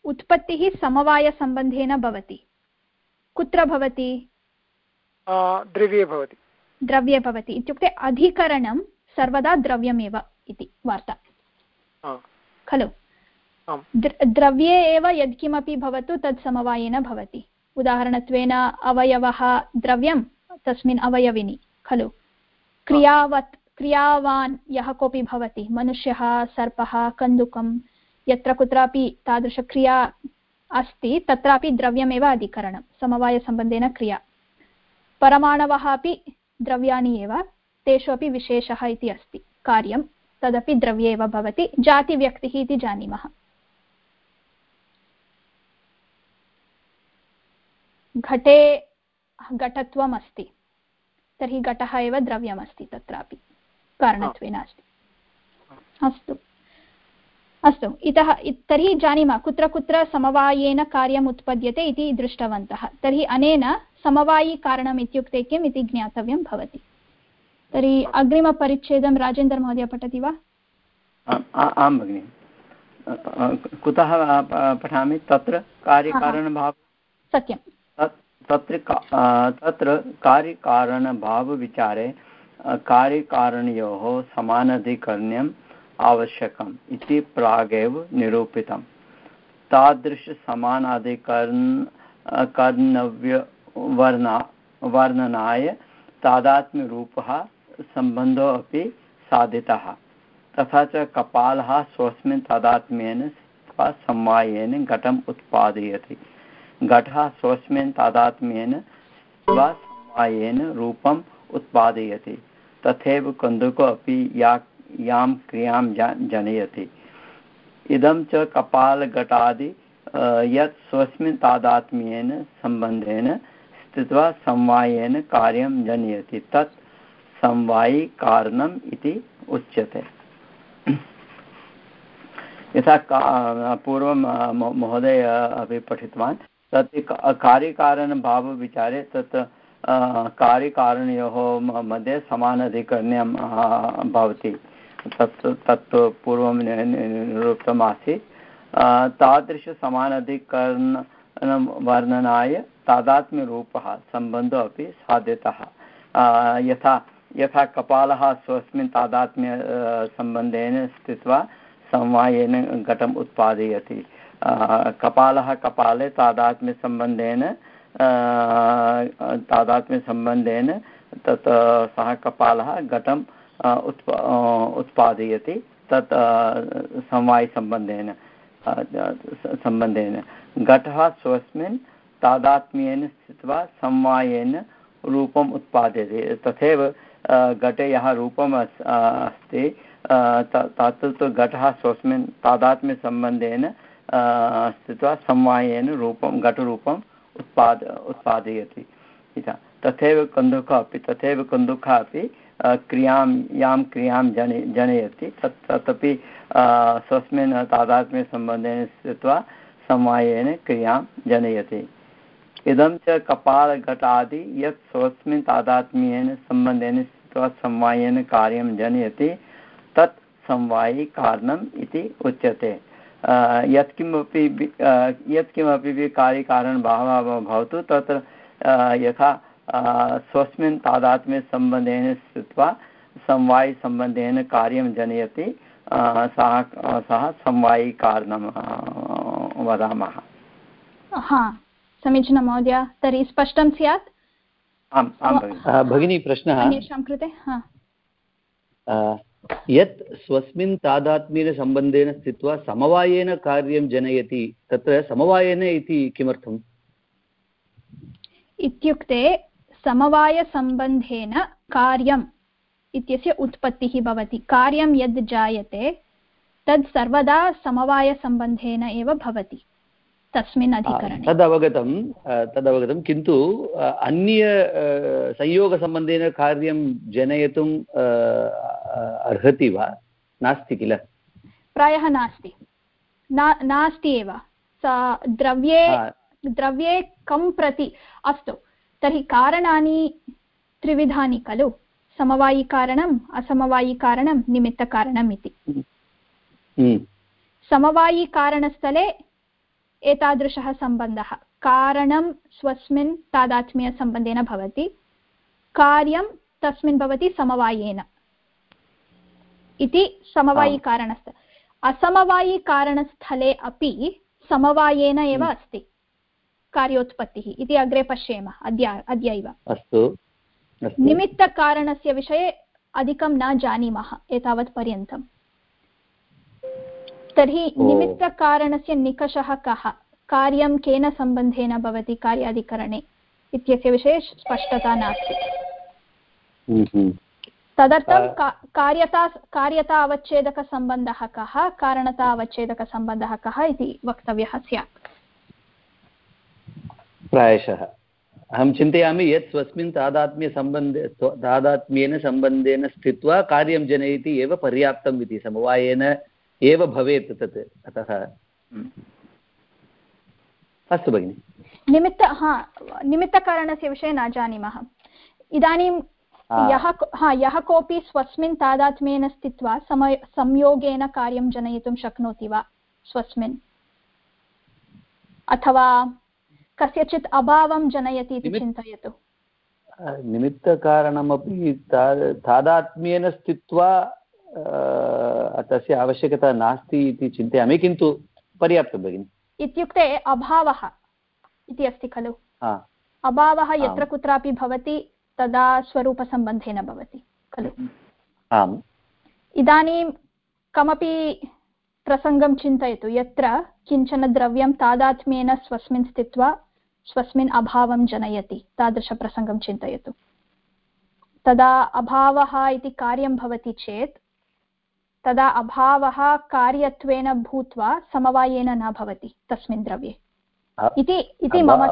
उत्पत्तिः समवायसम्बन्धेन भवति कुत्र भवति द्रव्ये भवति द्रव्ये भवति इत्युक्ते अधिकरणं सर्वदा द्रव्यमेव इति वार्ता खलु? द्रव्ये एव यत्किमपि भवतु तत् समवायेन भवति. उदाहरणत्वेन अवयवः द्रव्यं तस्मिन् अवयविनि. खलु? क्रियावत् क्रियावान् यः कोऽपि भवति मनुष्यः सर्पः कन्दुकं यत्र कुत्रापि तादृशक्रिया अस्ति तत्रापि द्रव्यमेव अधिकरणं समवायसम्बन्धेन क्रिया। परमाणवः अपि द्रव्याणि एव तेषु अपि विशेषः इति अस्ति। कार्यं तदपि द्रव्ये एव भवति जातिव्यक्तिः इति जानीमः। घटे घटत्वम् अस्ति तर्हि घटः एव द्रव्यमस्ति तत्रापि कारणत्वेन अस्ति। अस्तु। अस्तु इतः तर्हि जानीमः कुत्र कुत्र समवायेन कार्यम् उत्पद्यते इति दृष्टवन्तः। तर्हि अनेन समवायिकारणम् इत्युक्ते किम् इति ज्ञातव्यं भवति। तर्हि अग्रिमपरिच्छेदं राजेन्द्रमहोदय पठति वा? आं भगिनि। कुतः पठामि? तत्र कार्यकारणभाव सत्यं तत्र तत्र कार्यकारणभावविचारे कार्यकारणयोः समानाधिकरण्यम् आवश्यकम् इति प्रागेव निरूपितं तादृशसमानाधिकरण कर्णव्यवर्णा वर्णनाय तादात्म्यरूपः सम्बन्धो अपि साधितः। तथा च कपालः स्वस्मिन् तादात्म्येन समवायेन घटम् उत्पादयति। घटः स्वस्मिन् तादात्म्येन समवायेन रूपम् उत्पादयति। तथैव कन्दुको अपि या यां क्रियाँ जनयति। इदं च कपालघटादि यत् स्वस्मिन् तादात्म्येन सम्बन्धेन स्थित्वा समवायेन कार्यं जनयति। तत् समवायिकारणम् इति उच्यते। यथा पूर्वं महोदय अपि पठितवान्, तत् कार्यकारणभावविचारे तत् कार्यकारणयोः मध्ये समानाधिकरण्यं भवति। तत् तत् पूर्वं निरूपितमासीत्. तादृशसमानाधिकरणं वर्णनाय तादात्म्यरूपः सम्बन्धो अपि साध्यतः। यथा यथा कपालः स्वस्मिन् तादात्म्य सम्बन्धेन स्थित्वा समवायेन घटम् उत्पादयति। कपालः कपाले तादात्म्यसम्बन्धेन तादात्म्यसम्बन्धेन तत्, सः कपालः घटम् उत्पा उत्पादयति, तत् समवायसम्बन्धेन सम्बन्धेन। घटः स्वस्मिन् तादात्म्येन स्थित्वा समवायेन रूपम् उत्पाद्यते। तथैव घटे यः रूपम् अस्ति तत् तु घटः स्वस्मिन् तादात्म्यसम्बन्धेन स्थित्वा समवायेन रूपं घटरूपम् उत्पाद, उत्पादयति। तथैव कन्दुकः अपि, तथैव कन्दुकः अपि क्रियाँ, यां क्रियाँ जने, जनयति। तत्, तदपि स्वस्मिन् तादात्म्यसम्बन्धेन स्थित्वा समवायेन क्रियाँ जनयति। इदं च कपालघटादि यत् स्वस्मिन् तादात्म्येन सम्बन्धेन स्थित्वा समवायेन कार्यं जनयति, तत् समवायिकारणम् इति उच्यते। यत्किमपि यत्किमपि कार्यकारणं बहवः भवतु, तत्र यथा स्वस्मिन् तादात्म्यसम्बन्धेन स्थित्वा समवायिसम्बन्धेन कार्यं जनयति। सः सः समवायिकारणं वदामः। हा समीचीनं महोदय तर्हि स्पष्टं स्यात्? आम् आं भगिनी प्रश्नः। अन्येषां कृते यत् स्वस्मिन् तादात्म्येन सम्बन्धेन स्थित्वा समवायेन कार्यं जनयति तत्र समवायेन इति किमर्थम्? इत्युक्ते समवायसम्बन्धेन कार्यम् इत्यस्य उत्पत्तिः भवति। कार्यं यद् जायते तद् सर्वदा समवायसम्बन्धेन एव भवति। तस्मिन् अधिकरणे। तदवगतं तदवगतं किन्तु अन्य संयोगसम्बन्धेन कार्यं जनयितुं अर्हति वा? नास्ति किल? प्रायः नास्ति। नास्ति एव। सा द्रव्ये द्रव्ये कं प्रति अस्तु। तर्हि कारणानि त्रिविधानि खलु? समवायिकारणम् असमवायिकारणं निमित्तकारणम् इति। हम्म। समवायिकारणस्थले एतादृशः सम्बन्धः। कारणं स्वस्मिन् तादात्म्यसम्बन्धेन भवति कार्यं तस्मिन् भवति समवायेन इति समवायिकारणस्थ असमवायिकारणस्थले अपि समवायेन एव हम्म। अस्ति। कार्योत्पत्तिः इति अग्रे पश्येम अद्य अद्यैव। अस्तु निमित्तकारणस्य विषये अधिकं न जानीमः एतावत् पर्यन्तम् तर्हि निमित्तकारणस्य निकषः कः? कार्यं केन सम्बन्धेन भवति कार्याधिकरणे? इत्यस्य विषये स्पष्टता नास्ति। तदर्थं कार्यता कार्यता अवच्छेदकसम्बन्धः कः? कारणता अवच्छेदकसम्बन्धः कः इति वक्तव्यः स्यात्। प्रायशः। अहं चिन्तयामि यत् स्वस्मिन् तादात्म्यसम्बन्धे तादात्म्येन सम्बन्धेन स्थित्वा कार्यं जनयति एव पर्याप्तम् इति समवायेन एव भवेत् तत् अतः। अस्तु भगिनि। निमित्त हा निमित्तकारणस्य विषये न जानीमः। इदानीं यः हा यः कोऽपि स्वस्मिन् तादात्म्येन स्थित्वा समय संयोगेन कार्यं जनयितुं शक्नोति वा स्वस्मिन्? अथवा कस्यचित् अभावं जनयति इति चिन्तयतु निमित्तकारणमपि तादात्म्येन स्थित्वा तस्य आवश्यकता नास्ति इति चिन्तयामि किन्तु पर्याप्तं भगिनि इत्युक्ते अभावः इति अस्ति खलु. अभावः यत्र कुत्रापि भवति तदा स्वरूपसम्बन्धेन भवति खलु. आम्. इदानीं कमपि प्रसङ्गं चिन्तयतु यत्र किंचन द्रव्यं तादात्म्येन स्वस्मिन् स्थित्वा स्वस्मिन् अभावं जनयति तादृशप्रसङ्गं चिन्तयतु। तदा अभावः इति कार्यं भवति चेत् तदा अभावः कार्यत्वेन भूत्वा समवायेन न भवति तस्मिन् द्रव्ये। इति इति मम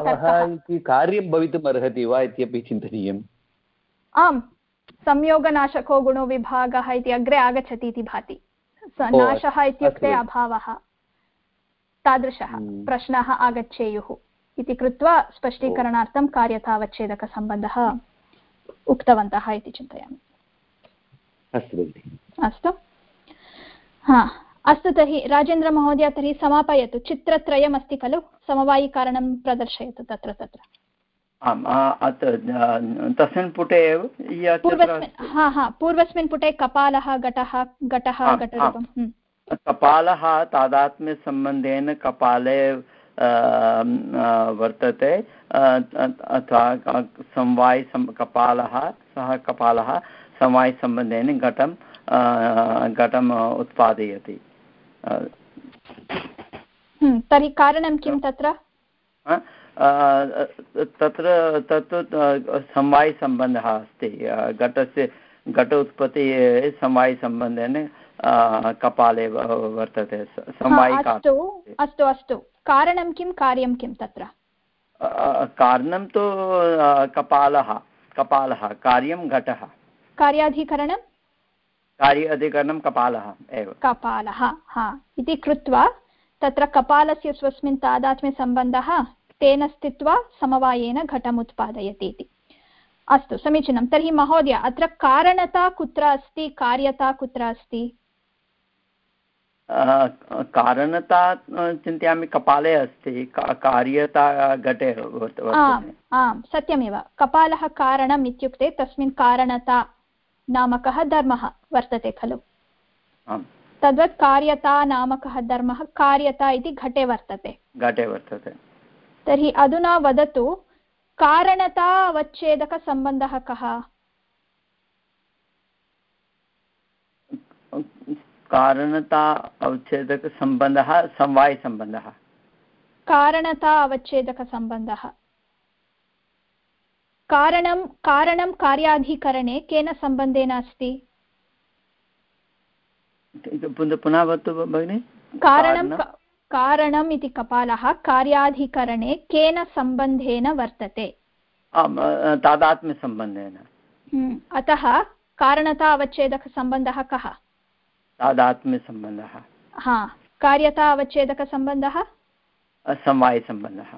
कार्यं भवितुम् अर्हति वा इत्यपि चिन्तनीयम्? आम् संयोगनाशको गुणो विभागः इति अग्रे आगच्छति इति भाति। नाशः इत्युक्ते अभावः। तादृशः हम्म। प्रश्नाः आगच्छेयुः। इति कृत्वा स्पष्टीकरणार्थं कार्यतावच्छेदकसम्बन्धः उक्तवन्तः इति चिन्तयामि। अस्तु अस्तु? हा अस्तु तर्हि राजेन्द्रमहोदय तर्हि समापयतु। चित्रत्रयम् अस्ति खलु? समवायिकारणं प्रदर्शयतु तत्र तत्र। तस्मिन् पुटे एव पूर्वस्मिन् हा हा पूर्वस्मिन् पुटे कपालः घटः घटः घटरूपं हम्म। कपालः तादात्म्यसम्बन्धेन कपाले वर्तते। अथवा समवायि कपालः सः कपालः समवायिसम्बन्धेन घटं घटम् उत्पादयति। हम्म, तर्हि कारणं किं तत्र? तत्र तत्तु समवायिसम्बन्धः अस्ति। घटस्य घट उत्पत्तिः समवायिसम्बन्धेन कपाले वर्तते। अस्तु। अस्तु अस्तु। कारणं किं कार्यं किं तत्र? कारणं तु कपालः कपालः कार्यं घटः। कार्याधिकरणं? कार्य अधिकरणं कपालः एव। कपालः हा। इति कृत्वा तत्र कपालस्य स्वस्मिन् तादात्म्यसम्बन्धः तेन स्थित्वा समवायेन घटम् उत्पादयति इति। अस्तु समीचीनं। तर्हि महोदय अत्र कारणता कुत्र अस्ति कार्यता कुत्र अस्ति? कारणता चिन्तयामि कपाले अस्ति कार्यता घटे आम् आम् सत्यमेव कपालः कारणम् इत्युक्ते तस्मिन् कारणता नामकः धर्मः वर्तते खलु तद्वत् कार्यता नामकः धर्मः कार्यता इति घटे वर्तते घटे वर्तते तर्हि अधुना वदतु कारणता अवच्छेदकसम्बन्धः कः कारणता अवच्छेदकसम्बन्धः समवायसम्बन्धः कारणता अवच्छेदकसम्बन्धः कारणं कारणं कार्याधिकरणे केन सम्बन्धेन अस्ति? पुनः वदतु भगिनि। कारणं कारणम् इति कपालः कार्याधिकरणे केन सम्बन्धेन वर्तते? तादात्म्यसम्बन्धेन। हम्म, अतः कारणता अवच्छेदकसम्बन्धः कः? तादात्म्यसम्बन्धः हा कार्यता अवच्छेदकसम्बन्धः समवायसम्बन्धः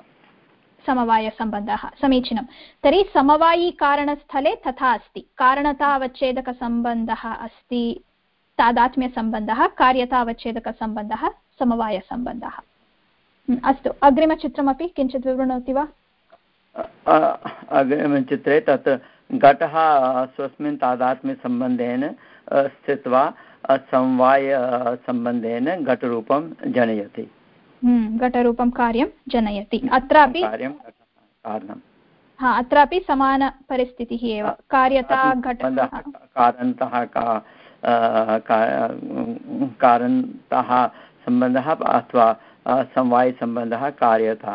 समवायसम्बन्धः समीचीनं तर्हि समवायिकारणस्थले तथा अस्ति। कारणता अवच्छेदकसम्बन्धः अस्ति तादात्म्यसम्बन्धः कार्यता अवच्छेदकसम्बन्धः समवायसम्बन्धः। हम्, अस्तु अग्रिमचित्रमपि किञ्चित् विवृणोति वा? अग्रिमचित्रे तत् घटः स्वस्मिन् तादात्म्यसम्बन्धेन स्थित्वा समवायसम्बन्धेन घटरूपं जनयति। घटरूपं कार्यं जनयति। अत्रापि कारणं। हा अत्रापि समानपरिस्थितिः एव। कार्यता घट कारणतः का कारणतः सम्बन्धः अथवा समवायसम्बन्धः कार्यता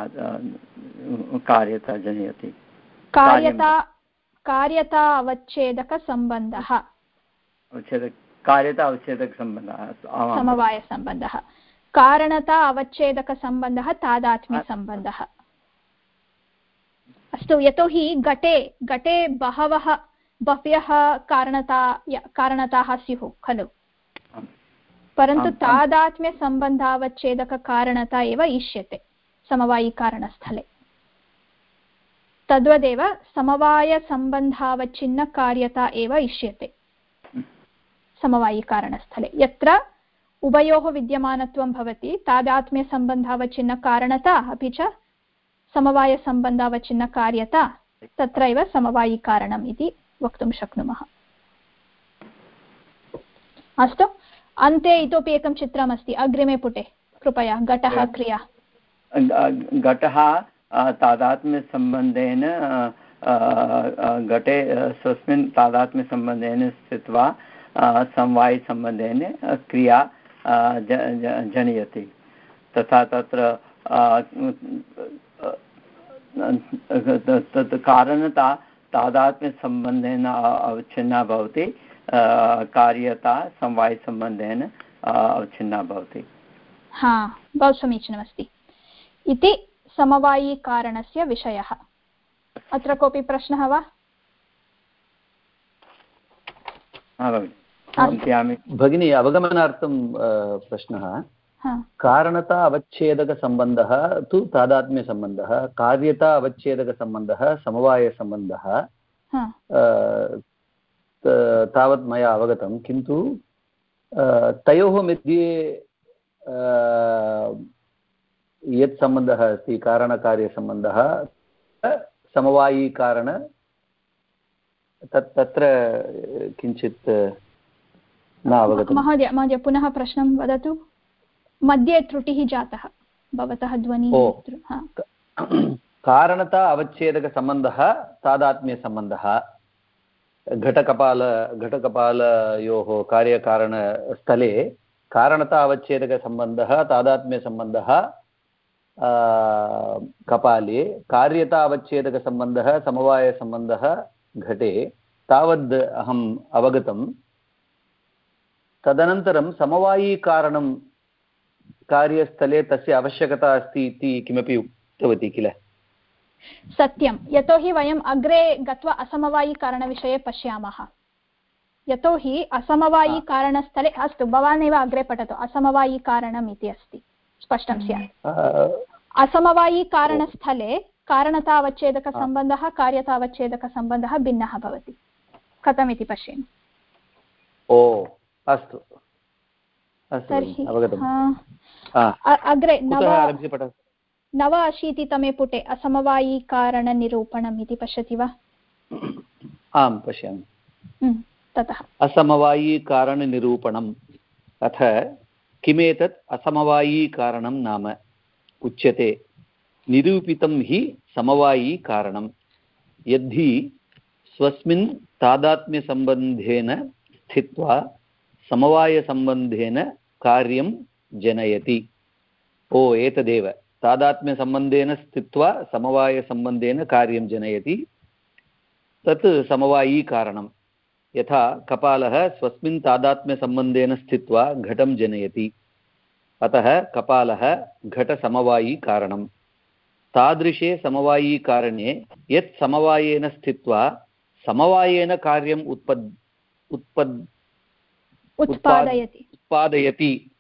कार्यता जनयति। कार्यता कार्यता अवच्छेदकसम्बन्धः। उच्यते कार्यता अवच्छेदकसम्बन्धः अस्तु, आमां। समवायसम्बन्धः कारणता अवच्छेदकसम्बन्धः तादात्म्यसम्बन्धः अस्तु यतोहि घटे घटे बहवः बह्व्यः कारणता य- कारणताः स्युः खलु आम्। परन्तु आम्, आम्। तादात्म्यसम्बन्धावच्छेदककारणता एव इष्यते समवायिकारणस्थले तद्वदेव समवायसम्बन्धावच्छिन्नकार्यता एव इष्यते समवायिकारणस्थले। यत्र उभयोः विद्यमानत्वं भवति तादात्म्यसम्बन्धावच्छिन्नकारणता अपि च समवायसम्बन्धावच्छिन्नकार्यता तत्रैव समवायिकारणम् इति वक्तुं शक्नुमः। अस्तु अन्ते इतोपि एकं चित्रमस्ति अग्रिमे पुटे। कृपया घटः क्रिया। घटः तादात्म्यसम्बन्धेन घटे स्वस्मिन् तादात्म्यसम्बन्धेन स्थित्वा समवायसम्बन्धेन क्रिया जनयति। तथा तत्र तत् कारणता तादात्म्यसम्बन्धेन अवच्छिन्ना भवति कार्यता समवायसम्बन्धेन अवच्छिन्ना भवति। हा बहु समीचीनमस्ति। इति समवायिकारणस्य विषयः। अत्र कोऽपि प्रश्नः वा? हा भगिनि अवगमनार्थं प्रश्नः। हा। कारणता अवच्छेदकसम्बन्धः तु तादात्म्यसम्बन्धः कार्यता अवच्छेदकसम्बन्धः समवायसम्बन्धः। तावत् मया अवगतं किन्तु तयोः मध्ये यत् सम्बन्धः अस्ति कारणकार्यसम्बन्धः समवायीकारण तत् तत्र किञ्चित् न अवगतं महोदय महोदय पुनः प्रश्नं वदतु। मध्ये त्रुटिः जातः भवतः ध्वनिः। कारणता अवच्छेदकसम्बन्धः तादात्म्यसम्बन्धः घटकपाल घटकपालयोः कार्यकारणस्थले कारणता अवच्छेदकसम्बन्धः तादात्म्यसम्बन्धः कपाले कार्यता अवच्छेदकसम्बन्धः समवायसम्बन्धः घटे तावद् अहम् अवगतं तदनन्तरं समवायीकारणं कार्यस्थले तस्य आवश्यकता अस्ति इति किमपि उक्तवती किल? सत्यं. यतोहि वयम् अग्रे गत्वा असमवायिकारणविषये पश्यामः. यतोहि असमवायिकारणस्थले अस्तु भवान् एव अग्रे पठतु. असमवायिकारणम् इति अस्ति. स्पष्टं स्यात्. असमवायिकारणस्थले कारणतावच्छेदकसम्बन्धः कार्यतावच्छेदकसम्बन्धः भिन्नः भवति. कथमिति पश्येम. ओ अस्तु। अस्तु तर्हि अग्रे नव अशीतितमे पुटे असमवायिकारणनिरूपणम् इति पश्यति वा? आं पश्यामि। हम्म, ततः। असमवायीकारणनिरूपणम् अथ किमेतत् असमवायीकारणं नाम उच्यते? निरूपितं हि समवायीकारणं यद्धि स्वस्मिन् तादात्म्यसम्बन्धेन स्थित्वा समवायसम्बन्धेन कार्यं जनयति। ओ, एतदेव। तादात्म्यसम्बन्धेन स्थित्वा समवायसम्बन्धेन कार्यं जनयति। तत् समवायीकारणं यथा कपालः स्वस्मिन् तादात्म्यसम्बन्धेन स्थित्वा घटं जनयति। अतः कपालः घटसमवायीकारणं तादृशे समवायीकारणे यत् समवायेन स्थित्वा समवायेन कार्यम् उत्पद् उत्पद् उत्पादयति। उत्पादयति।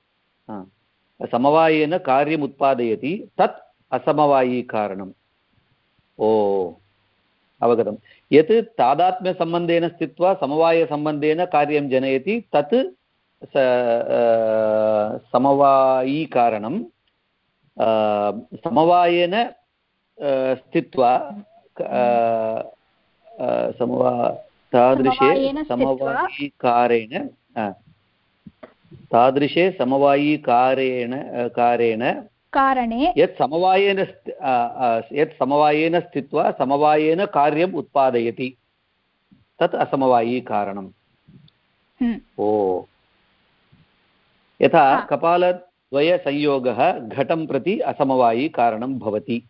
समवायेन कार्यम् उत्पादयति। तत् असमवायीकारणम् ओ अवगतं यत् तादात्म्यसम्बन्धेन स्थित्वा समवायसम्बन्धेन कार्यं जनयति तत् समवायीकारणं समवायेन स्थित्वा समवा तादृशे समवायीकारेण तादृशे समवायीकारेण कारेण कारणे। यत् समवायेन यत् समवायेन स्थित्वा समवायेन कार्यम् उत्पादयति। तत् असमवायीकारणम् हम्म। ओ। यथा कपालद्वयसंयोगः घटं प्रति असमवायीकारणं भवति।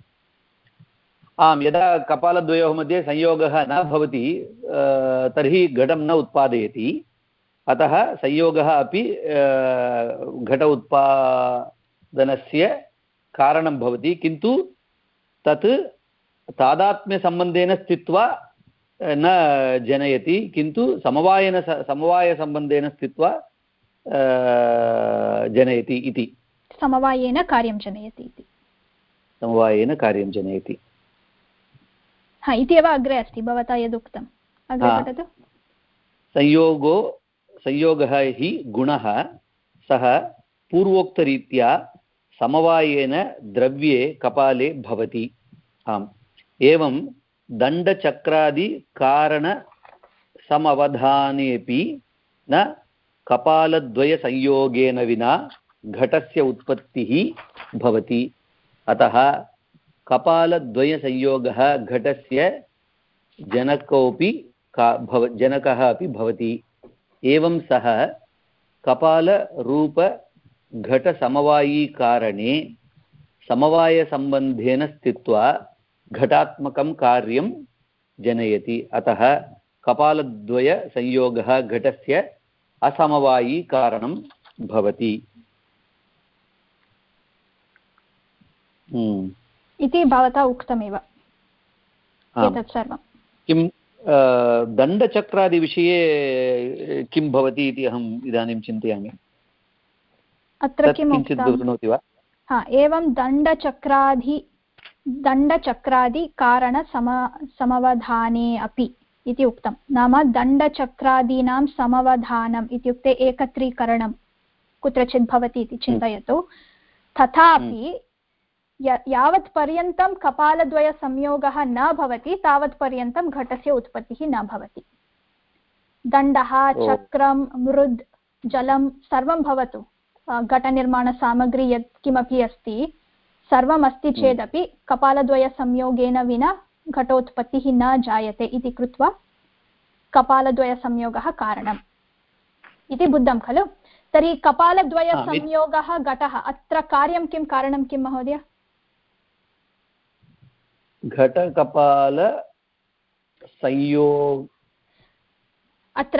आम् यदा कपालद्वयोः मध्ये संयोगः न भवति तर्हि घटं न उत्पादयति। अतः संयोगः अपि घट उत्पादनस्य कारणं भवति किन्तु तत् तादात्म्यसम्बन्धेन स्थित्वा न जनयति किन्तु समवायेन समवायसम्बन्धेन स्थित्वा जनयति इति समवायेन कार्यं जनयति इति समवायेन कार्यं जनयति हा इति एव अग्रे अस्ति भवता यदुक्तम् अग्रे पठतु संयोगो संयोगः हि गुणः। सः पूर्वोक्तरीत्या समवायेन द्रव्ये कपाले भवति। आम्। एवं दण्डचक्रादिकारणसमवधानेपि न कपालद्वयसंयोगेन विना घटस्य उत्पत्तिः भवति। अतः कपालद्वयसंयोगः घटस्य जनकोऽपि का भव, जनकः अपि भवति। एवं सः कपालरूपघटसमवायीकारणे समवायसम्बन्धेन स्थित्वा घटात्मकं कार्यं जनयति। अतः कपालद्वयसंयोगः घटस्य असमवायीकारणं भवति। हम्म। इति भवता उक्तमेव। एतत् सर्वं किं दण्डचक्रादिविषये किं भवति इति अहम् इदानीं चिन्तयामि। अत्र किञ्चित् शृणोति वा? हा एवं दण्डचक्रादि दण्डचक्रादिकारणसम समवधाने अपि इति उक्तं। नाम दण्डचक्रादीनां समवधानम् इत्युक्ते एकत्रीकरणं कुत्रचित् भवति इति चिन्तयतु। तथापि यावत् पर्यन्तं कपालद्वयसंयोगः न भवति तावत् पर्यन्तं घटस्य उत्पत्तिः न भवति दण्डः चक्रं मृद् जलं सर्वं भवतु घटनिर्माणसामग्री यत् किमपि अस्ति सर्वम् अस्ति हम्म। चेदपि कपालद्वयसंयोगेन विना घटोत्पत्तिः न जायते इति कृत्वा कपालद्वयसंयोगः कारणम् इति बुद्धं खलु तर्हि कपालद्वयसंयोगः घटः अत्र कार्यं किं कारणं किं महोदय घटकपाल संयोग। अत्र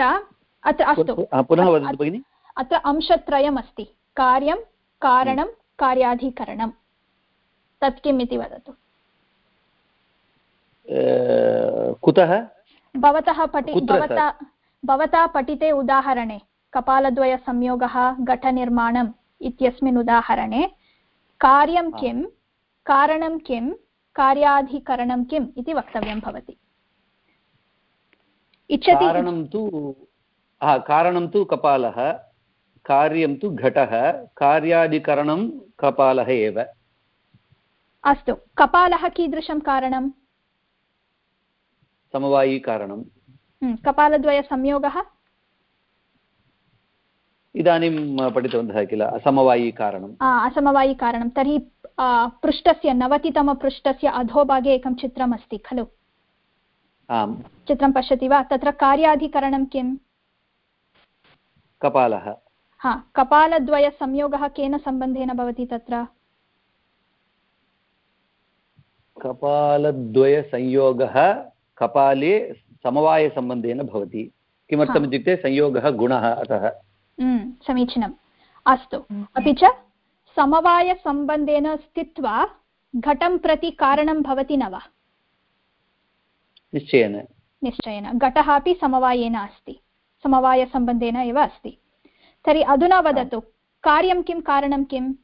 अत्र अस्तु। पुनः वदतु भगिनि। अत्र अंशत्रयमस्ति। कार्यं कारणं कार्याधिकरणं। तत् किम् इति वदतु। कुतः? भवतः पठि भवता भवता पठिते उदाहरणे कपालद्वयसंयोगः घटनिर्माणम् इत्यस्मिन् उदाहरणे कार्यं किं कारणं किं कार्याधिकरणं किम् इति वक्तव्यं भवति। इच्छति कारणं तु कारणं तु कपालः कार्यं तु घटः कार्यादिकरणं कपालः एव। अस्तु कपालः कीदृशं कारणं? समवायीकारणं। कपालद्वयसंयोगः? इदानीं पठितवन्तः किल? असमवायीकारणम्. असमवायीकारणं. तर्हि पृष्ठस्य नवतितमपृष्ठस्य अधोभागे एकं चित्रम् अस्ति खलु? आम्. चित्रं पश्यति वा? तत्र कार्याधिकरणं किम्? कपालः. हा कपालद्वयसंयोगः केन सम्बन्धेन भवति तत्र? कपालद्वयसंयोगः कपाले समवायसम्बन्धेन भवति. किमर्थम् इत्युक्ते संयोगः गुणः अतः. समीचीनम्। अस्तु। अपि च समवायसम्बन्धेन स्थित्वा घटं प्रति कारणं भवति न वा? निश्चयेन। निश्चयेन। घटः अपि समवायेन अस्ति। समवायसम्बन्धेन एव अस्ति। तर्हि अधुना वदतु कार्यं किं कारणं किम्?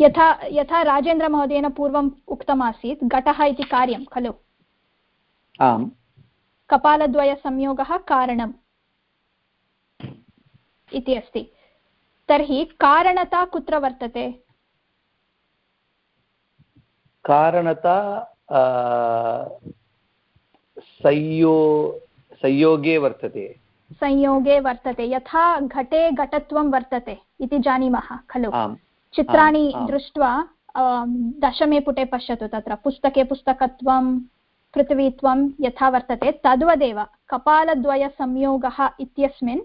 यथा यथा राजेन्द्रमहोदयेन पूर्वम् उक्तमासीत् घटः इति कार्यं खलु? आम्। कपालद्वयसंयोगः कारणम् इति अस्ति। तर्हि कारणता कुत्र वर्तते? कारणता संयो संयोगे वर्तते। संयोगे वर्तते। यथा घटे घटत्वं वर्तते इति जानीमः खलु? चित्राणि दृष्ट्वा दशमे पुटे पश्यतु तत्र। पुस्तके पुस्तकत्वं पृथिवीत्वं यथा वर्तते तद्वदेव। कपालद्वयसंयोगः इत्यस्मिन्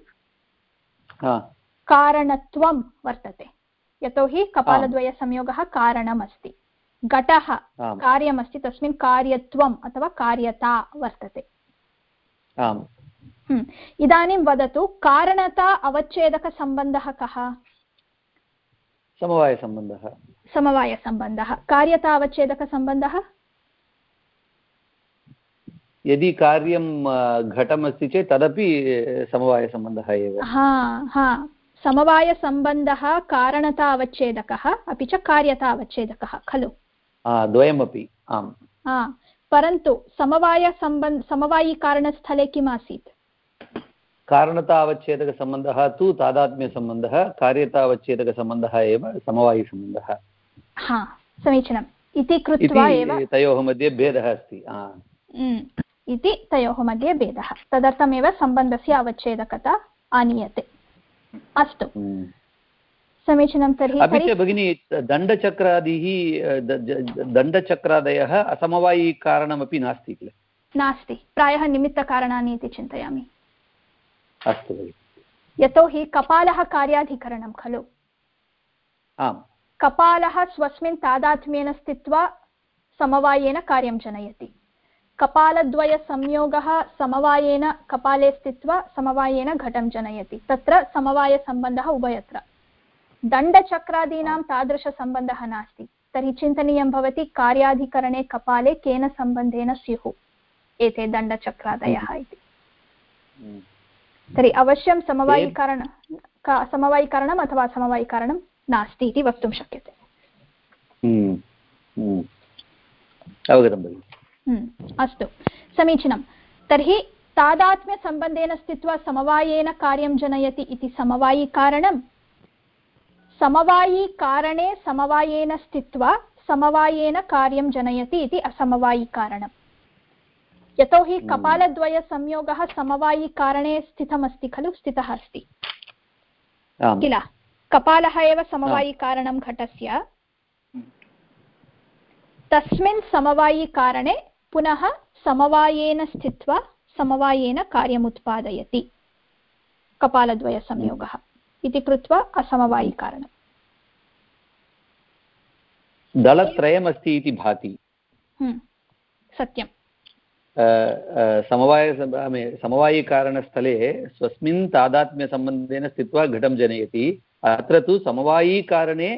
कारणत्वं वर्तते। यतोहि कपालद्वयसंयोगः कारणमस्ति। घटः कार्यमस्ति तस्मिन् कार्यत्वम् अथवा कार्यता वर्तते। हम्म। इदानीं वदतु कारणता अवच्छेदकसम्बन्धः कः? समवायसम्बन्धः। समवायसम्बन्धः। कार्यता अवच्छेदकसम्बन्धः? यदि कार्यं घटमस्ति चेत् तदपि समवायसम्बन्धः एव। हा हा। समवायसम्बन्धः कारणता अवच्छेदकः अपि च कार्यता अवच्छेदकः खलु द्वयमपि आम्। परन्तु समवायसम्बन्ध समवायिकारणस्थले किम् आसीत्? कारणतावच्छेदकसम्बन्धः तु तादात्म्यसम्बन्धः कार्यतावच्छेदकसम्बन्धः एव समवायिसम्बन्धः। हा समीचीनम्। इति कृत्वा एव तयोः मध्ये भेदः अस्ति इति तयोः मध्ये भेदः। तदर्थमेव सम्बन्धस्य अवच्छेदकता आनीयते। अस्तु। समीचीनं तर्हि अपि च भगिनी दण्डचक्रादिः दण्डचक्रादयः असमवायिकारणमपि नास्ति किल? नास्ति। प्रायः निमित्तकारणानि इति चिन्तयामि। अस्तु यतोहि कपालः कार्याधिकरणं खलु। आम्। कपालः स्वस्मिन् तादात्म्येन स्थित्वा समवायेन कार्यं जनयति। कपालद्वयसंयोगः समवायेन कपाले स्थित्वा समवायेन घटं जनयति। तत्र समवायसम्बन्धः उभयत्र। दण्डचक्रादीनां तादृशसम्बन्धः नास्ति। तर्हि चिन्तनीयं भवति कार्याधिकरणे कपाले केन सम्बन्धेन स्युः? एते दण्डचक्रादयः हम्म। इति। हम्म। तर्हि अवश्यं समवायिकरण समवायिकरणम् अथवा समवायिकरणं नास्ति इति वक्तुं शक्यते। हम्म। अवगतं भगिनि। अस्तु समीचीनं तर्हि तादात्म्यसम्बन्धेन स्थित्वा समवायेन कार्यं जनयति इति समवायिकारणं समवायिकारणे समवायेन स्थित्वा समवायेन कार्यं जनयति इति असमवायिकारणम् यतोहि हम्म। कपालद्वयसंयोगः समवायिकारणे स्थितमस्ति खलु स्थितः अस्ति किल कपालः एव समवायिकारणं घटस्य तस्मिन् समवायिकारणे पुनः समवायेन स्थित्वा समवायेन कार्यम् उत्पादयति कपालद्वयसंयोगः इति कृत्वा असमवायिकारणम्। दलत्रयमस्ति इति भाति। हम्म, सत्यं समवाय समवायिकारणस्थले स्वस्मिन् तादात्म्यसम्बन्धेन स्थित्वा घटं जनयति। अत्र तु समवायीकारणे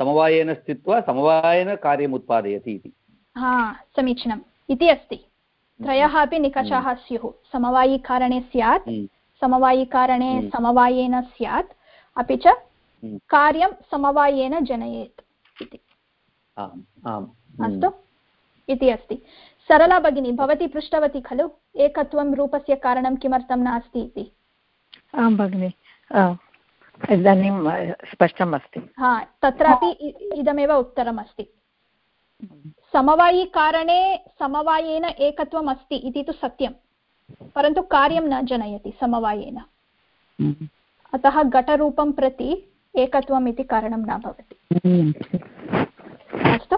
समवायेन स्थित्वा समवायेन कार्यम् उत्पादयति इति। हा समीचीनम्। इति अस्ति। त्रयः अपि निकषाः हम्म। स्युः। समवायिकारणे स्यात् हम्म। समवायिकारणे समवायेन स्यात् अपि च कार्यं समवायेन जनयेत् इति। अस्तु। इति अस्ति। सरला भगिनी भवती पृष्टवती खलु? एकत्वं रूपस्य कारणं किमर्थं नास्ति इति? आं भगिनि इदानीं स्पष्टम् अस्ति हा तत्रापि इदमेव उत्तरम् अस्ति समवायिकारणे समवायेन एकत्वम् अस्ति इति तु सत्यं। परन्तु कार्यं न जनयति समवायेन। हम्म। अतः घटरूपं प्रति एकत्वम् इति कारणं न भवति। हम्म। अस्तु।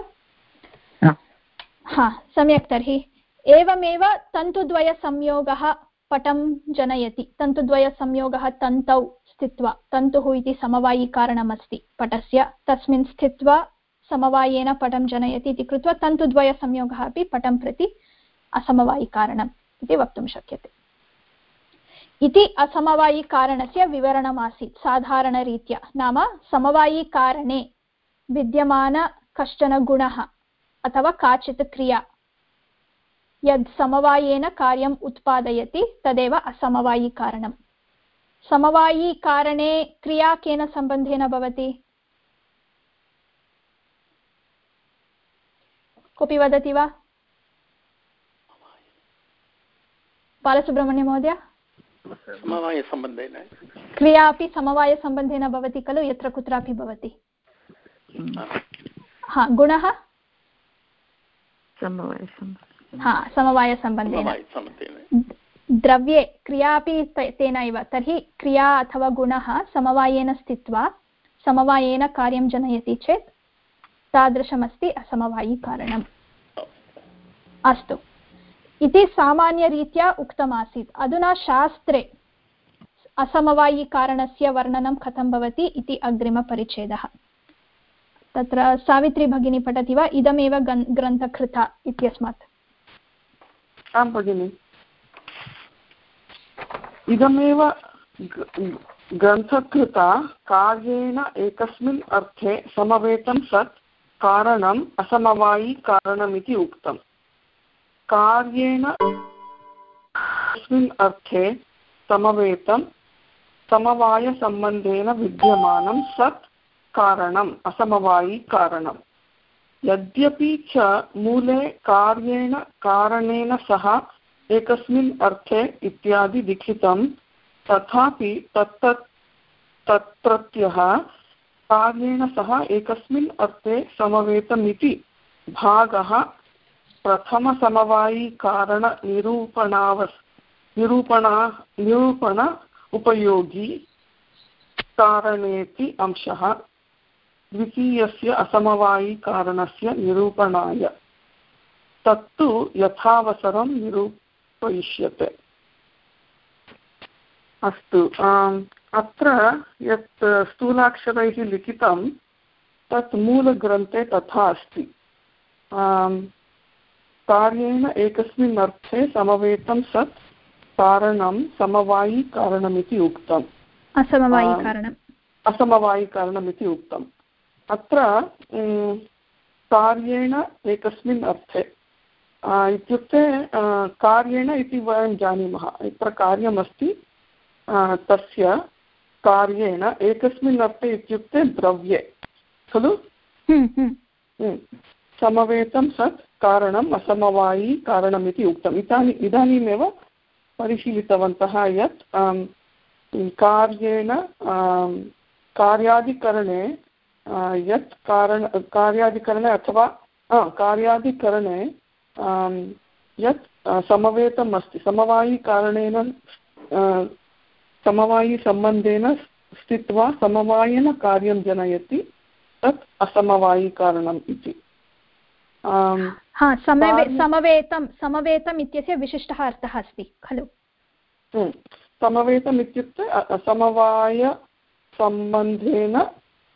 हा। सम्यक् तर्हि। एवमेव तन्तुद्वयसंयोगः पटं जनयति। तन्तुद्वयसंयोगः तन्तौ स्थित्वा तन्तुः इति समवायिकारणमस्ति पटस्य। तस्मिन् स्थित्वा समवायेन पटं जनयति इति कृत्वा तन्तुद्वयसंयोगः अपि पटं प्रति असमवायिकारणम् इति वक्तुं शक्यते। इति असमवायिकारणस्य विवरणमासीत्। साधारणरीत्या नाम समवायिकारणे विद्यमान कश्चन गुणः अथवा काचित् क्रिया यद् समवायेन कार्यम् उत्पादयति तदेव असमवायिकारणम्। समवायिकारणे क्रिया केन सम्बन्धेन भवति? कोऽपि वदति वा? बालसुब्रह्मण्यमहोदय समवायसम्बन्धेन। क्रिया अपि समवायसम्बन्धेन भवति खलु? यत्र कुत्रापि भवति? हा। गुणः? हा समवायसम्बन्धेन। द्रव्ये क्रिया अपि तेन एव। तर्हि क्रिया अथवा गुणः समवायेन स्थित्वा समवायेन कार्यं जनयति चेत् तादृशमस्ति असमवायिकारणम्। अस्तु। इति सामान्यरीत्या उक्तमासीत्। अधुना शास्त्रे असमवायिकारणस्य वर्णनं कथं भवति इति अग्रिमपरिच्छेदः। तत्र सावित्री भगिनी पठति वा? इदमेव ग्रन्थकृता इत्यस्मात्। आं भगिनि। इदमेव ग्रन्थकृता कार्येण एकस्मिन् अर्थे समवेतं सत् कारणम् असमवायिकारणमिति उक्तम्। कार्येण अस्मिन् अर्थे समवेतं समवायसम्बन्धेन विद्यमानं सत् कारणम् असमवायिकारणम् यद्यपि च मूले कार्येण, कारणेन सह एकस्मिन् अर्थे इत्यादि लिखितं, तथापि तत्तत् तत्रत्यः कार्येण सह एकस्मिन् अर्थे समवेतमिति भागः प्रथमसमवायिकारणनिरूपणावस् निरूपणा निरूपण उपयोगी कारणेति अंशः। द्वितीयस्य असमवायिकारणस्य निरूपणाय। तत्तु यथावसरं निरूपयिष्यते। अस्तु अत्र यत् स्थूलाक्षरैः लिखितं तत् मूलग्रन्थे तथा अस्ति। कार्येण एकस्मिन् अर्थे समवेतं सत् कारणं समवायिकारणमिति उक्तम्। असमवायिकारणम् असमवायिकारणमिति उक्तम्। अत्र कार्येण एकस्मिन् अर्थे इत्युक्ते कार्येण इति वयं जानीमः। यत्र कार्यमस्ति तस्य कार्येण एकस्मिन् अर्थे इत्युक्ते द्रव्ये। खलु? समवेतं सत् कारणम् असमवायी कारणमिति उक्तम्। इदानी इदानीमेव परिशीलितवन्तः यत् कार्येण कार्यादिकरणे यत् कारण कार्यादिकरणे अथवा कार्यादिकरणे यत् समवेतम् अस्ति। समवायिकारणेन समवायिसम्बन्धेन स्थित्वा समवायेन कार्यं जनयति तत् असमवायिकारणम् इति। हा समवे समवेतं समवेतम् इत्यस्य विशिष्टः अर्थः अस्ति खलु। समवेतम् इत्युक्ते समवायसम्बन्धेन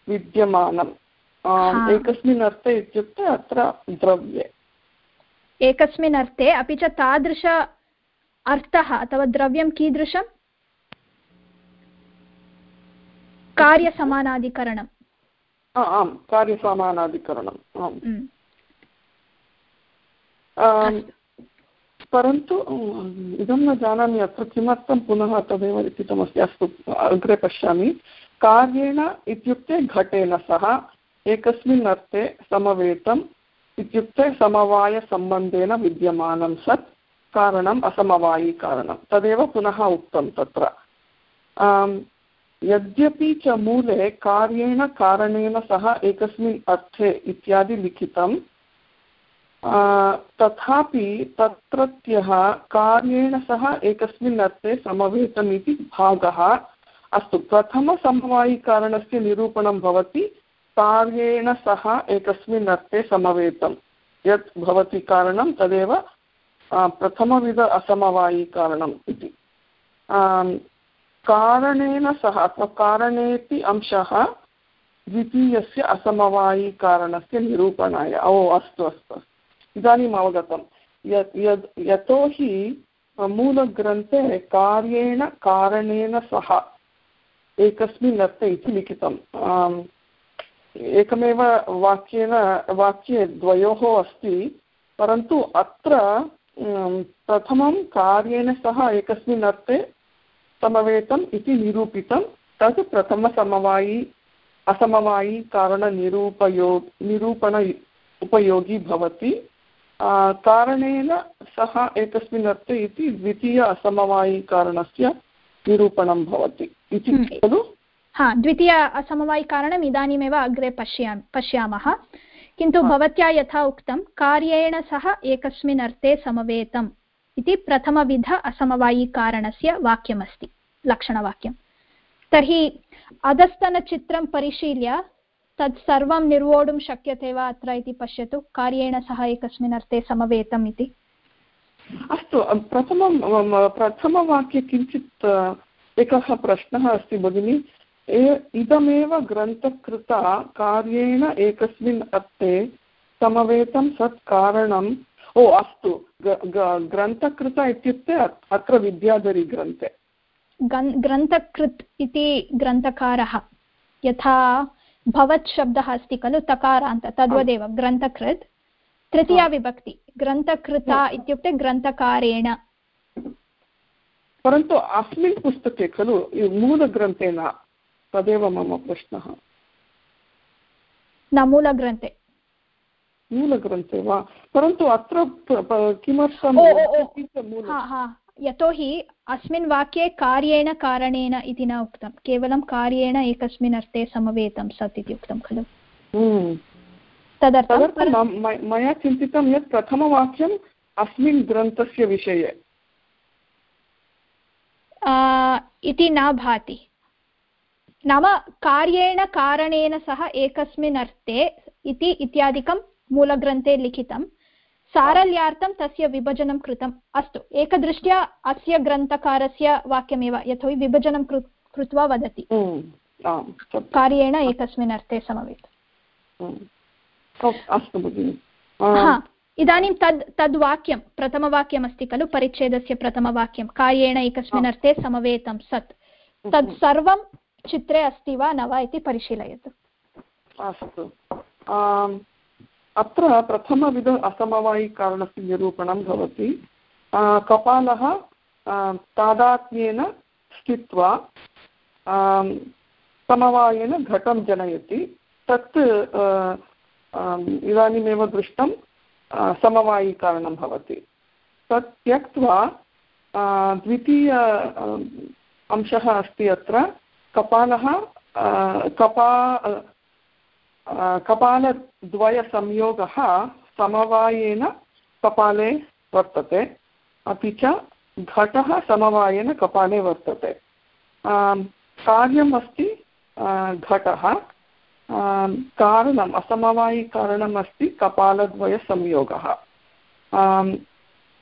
विद्यमानम्। एकस्मिन् अर्थे इत्युक्ते अत्र द्रव्ये। एकस्मिन् अर्थे अपि च तादृश अर्थः अथवा द्रव्यं कीदृशं कार्यसमानाधिकरणम्। आम् कार्यसमानाधिकरणम् आम्। परन्तु इदं न जानामि अत्र किमर्थं पुनः तदेव लिखितमस्ति। अस्तु अग्रे पश्यामि। कार्येण इत्युक्ते घटेन सह एकस्मिन् अर्थे समवेतम् इत्युक्ते समवायसम्बन्धेन विद्यमानं सत् कारणम् असमवायिकारणं तदेव पुनः उक्तं तत्र। यद्यपि च मूले कार्येण कारणेन सह एकस्मिन् अर्थे इत्यादि लिखितं तथापि तत्रत्यः कार्येण सह एकस्मिन् अर्थे समवेतम् इति भागः अस्तु। प्रथमसमवायिकारणस्य निरूपणं भवति, कार्येण सह एकस्मिन् अर्थे समवेतं यत् भवति कारणं तदेव प्रथमविध असमवायिकारणम् इति। कारणेन सह अथवा कारणेति अंशः द्वितीयस्य असमवायिकारणस्य निरूपणाय। ओ, अस्तु अस्तु अस्तु। इदानीम् अवगतं। यत्, यद् यतोहि मूलग्रन्थे कार्येण कारणेन सह एकस्मिन् अर्थे इति लिखितम्। एकमेव वाक्येन, वाक्ये द्वयोः अस्ति, परन्तु अत्र प्रथमं कार्येण सह एकस्मिन् अर्थे समवेतम् इति निरूपितं तत् प्रथमसमवायि असमवायि कारणनिरूपयो निरूपण उपयोगी भवति। कारणेन सह एकस्मिन् अर्थे इति द्वितीय असमवायिकारणस्य निरूपणं भवति। इति हम्म। खलु? हा द्वितीय असमवायिकारणम् इदानीमेव अग्रे पश्या पश्यामः। किन्तु भवत्या यथा उक्तं कार्येण सह एकस्मिन् अर्थे समवेतम्। इति प्रथमविध असमवायिकारणस्य वाक्यमस्ति लक्षणवाक्यं तर्हि अधस्तनचित्रं परिशील्य तत् सर्वं निर्वोढुं शक्यते वा अत्र इति पश्यतु, कार्येण सह एकस्मिन् अर्थे समवेतम् इति। अस्तु प्रथमं प्रथमवाक्ये किञ्चित् एकः प्रश्नः अस्ति भगिनि। इदमेव ग्रन्थकृता कार्येण एकस्मिन् अर्थे समवेतं सत् कारणम् ओ अस्तु ग्रन्थकृता इत्युक्ते अत्र विद्याधरीग्रन्थे ग्रन्थकृत् इति ग्रन्थकारः यथा भवत् शब्दः अस्ति खलु तकारान्त तद्वदेव ग्रन्थकृत् तृतीया विभक्ति ग्रन्थकृता इत्युक्ते ग्रन्थकारेण परन्तु अस्मिन् पुस्तके खलु मूलग्रन्थे न तदेव मम प्रश्नः न मूलग्रन्थे मूलग्रन्थे वा? परन्तु अत्र किमर्थं यतोहि अस्मिन् वाक्ये कार्येण कारणेन इति न उक्तं। केवलं कार्येण एकस्मिन् अर्थे समवेतं सत् इति उक्तं खलु। हम्म। तदर्थं मया चिन्तितं यत् प्रथमवाक्यम् अस्मिन् ग्रन्थस्य विषये। इति न भाति। नाम कार्येण कारणेन सह एकस्मिन् अर्थे इति इत्यादिकं मूलग्रन्थे लिखितं। सारल्यार्थं तस्य विभजनं कृतम्। अस्तु एकदृष्ट्या अस्य ग्रन्थकारस्य वाक्यमेव यतोहि विभजनं कृ कृत्वा वदति। कार्येण एकस्मिन् अर्थे समवेत्। इदानीं तद् तद् वाक्यं प्रथमवाक्यमस्ति खलु परिच्छेदस्य प्रथमवाक्यं। कार्येण एकस्मिन् अर्थे समवेतं सत्। तत् सर्वं चित्रे अस्ति वा न वा इति परिशीलयतु। अस्तु। अत्र प्रथमविध असमवायिकारणस्य निरूपणं भवति कपालः तादात्म्येन स्थित्वा समवायेन घटं जनयति। तत् इदानीमेव दृष्टं समवायिकारणं भवति। तत् त्यक्त्वा द्वितीय अंशः अस्ति अत्र। कपालः कपा कपालद्वयसंयोगः समवायेन कपाले वर्तते, अपि च घटः समवायेन कपाले वर्तते। कार्यम् अस्ति घटः। कारणम् असमवायिकारणम् अस्ति कपालद्वयसंयोगः।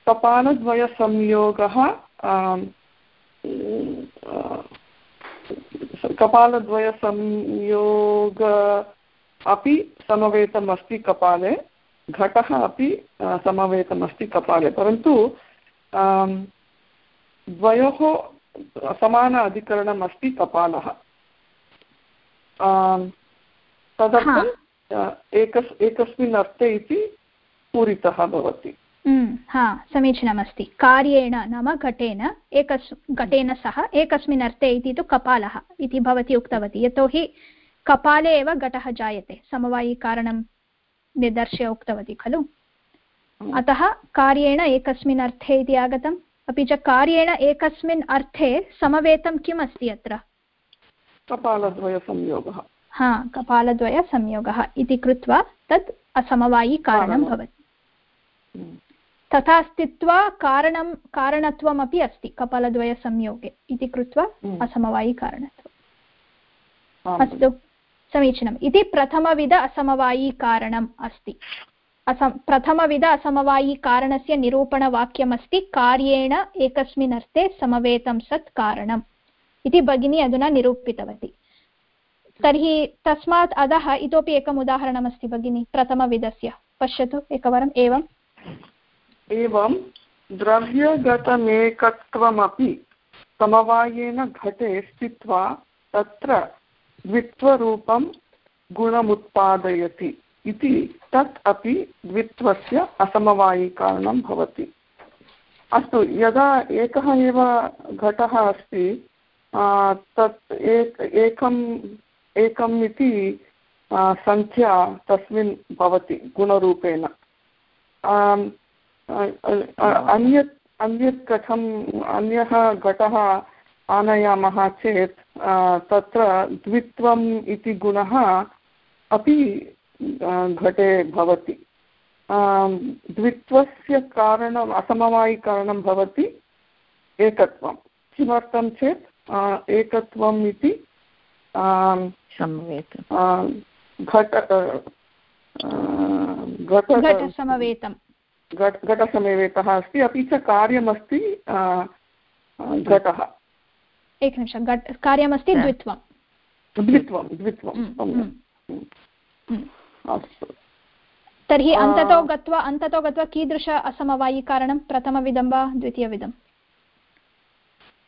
कपालद्वयसंयोगः कपालद्वयसंयोग अपि समवेतम् अस्ति कपाले घटः अपि समवेतम् अस्ति कपाले। परन्तु द्वयोः समान अधिकरणम् अस्ति कपालः तदर्थम् एकस् एकस्मिन् अर्थे इति पूरितः भवति। हा समीचीनमस्ति। कार्येण नाम घटेन एकस् घटेन सह एकस्मिन् अर्थे इति तु कपालः इति भवती उक्तवती। यतोहि कपाले एव घटः जायते। समवायिकारणं निर्दर्श्य उक्तवती खलु? अतः कार्येण एकस्मिन् अर्थे इति आगतम्। अपि च कार्येण एकस्मिन् अर्थे समवेतं किम् अस्ति अत्र? कपालद्वयसंयोगः। हा कपालद्वयसंयोगः इति कृत्वा तत् असमवायिकारणं भवति। हम्म। तथा स्थित्वा कारणं कारणत्वमपि अस्ति कपालद्वयसंयोगे इति कृत्वा हम्म। असमवायिकारणत्वम् अस्तु। समीचीनम्। इति प्रथमविध असमवायीकारणम् अस्ति। असम प्रथमविध असमवायीकारणस्य निरूपणवाक्यमस्ति, कार्येण एकस्मिन् अर्थे समवेतं सत् कारणम् इति भगिनी अधुना निरूपितवती। तर्हि तस्मात् अधः इतोपि एकम् उदाहरणमस्ति भगिनि, प्रथमविधस्य। पश्यतु एकवारम् एवम् एवं, द्रव्यगतमेकत्वमपि समवायेन घटे स्थित्वा तत्र द्वित्वरूपं गुणमुत्पादयति इति तत् अपि द्वित्वस्य असमवायिकारणं भवति। अस्तु, यदा एकः एव घटः अस्ति तत् एक एकम् एकम् इति सङ्ख्या तस्मिन् भवति गुणरूपेण। अन्यत् अन्यत् कथम्, अन्यः घटः आनयामः चेत् तत्र द्वित्वम् इति गुणः अपि घटे भवति। द्वित्वस्य कारणम् असमवायिकारणं भवति एकत्वं। किमर्थं चेत् एकत्वम् इति घट घटसमवेतं घटसमवेतः अस्ति अपि च कार्यमस्ति घटः। एकनिमिषं घट कार्यमस्ति द्वित्वं। द्वित्वं द्वित्वं अस्तु। तर्हि अन्ततो गत्वा अन्ततो गत्वा कीदृश असमवायिकारणं प्रथमविधं वा द्वितीयविधम्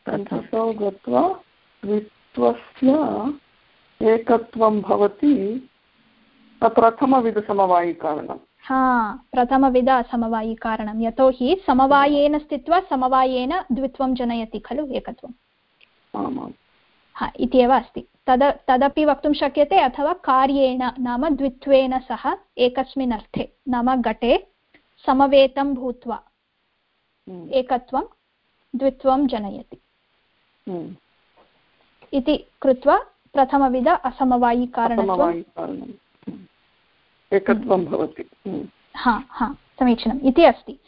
अन्ततो गत्वा द्वित्वस्य एकत्वं भवति प्रथमविधसमवायिकारणं हा प्रथमविध असमवायिकारणं यतोहि समवायेन स्थित्वा समवायेन द्वित्वं जनयति खलु एकत्वम्। हा इत्येव अस्ति। तद तदपि वक्तुं शक्यते अथवा कार्येण नाम द्वित्वेन सह एकस्मिन् अर्थे नाम घटे समवेतं भूत्वा हम्म। एकत्वं द्वित्वं जनयति। हम्म। इति कृत्वा प्रथमविध असमवायिकारणत्वं एकत्वं भवति। हा हा समीचीनम्। इति अस्ति।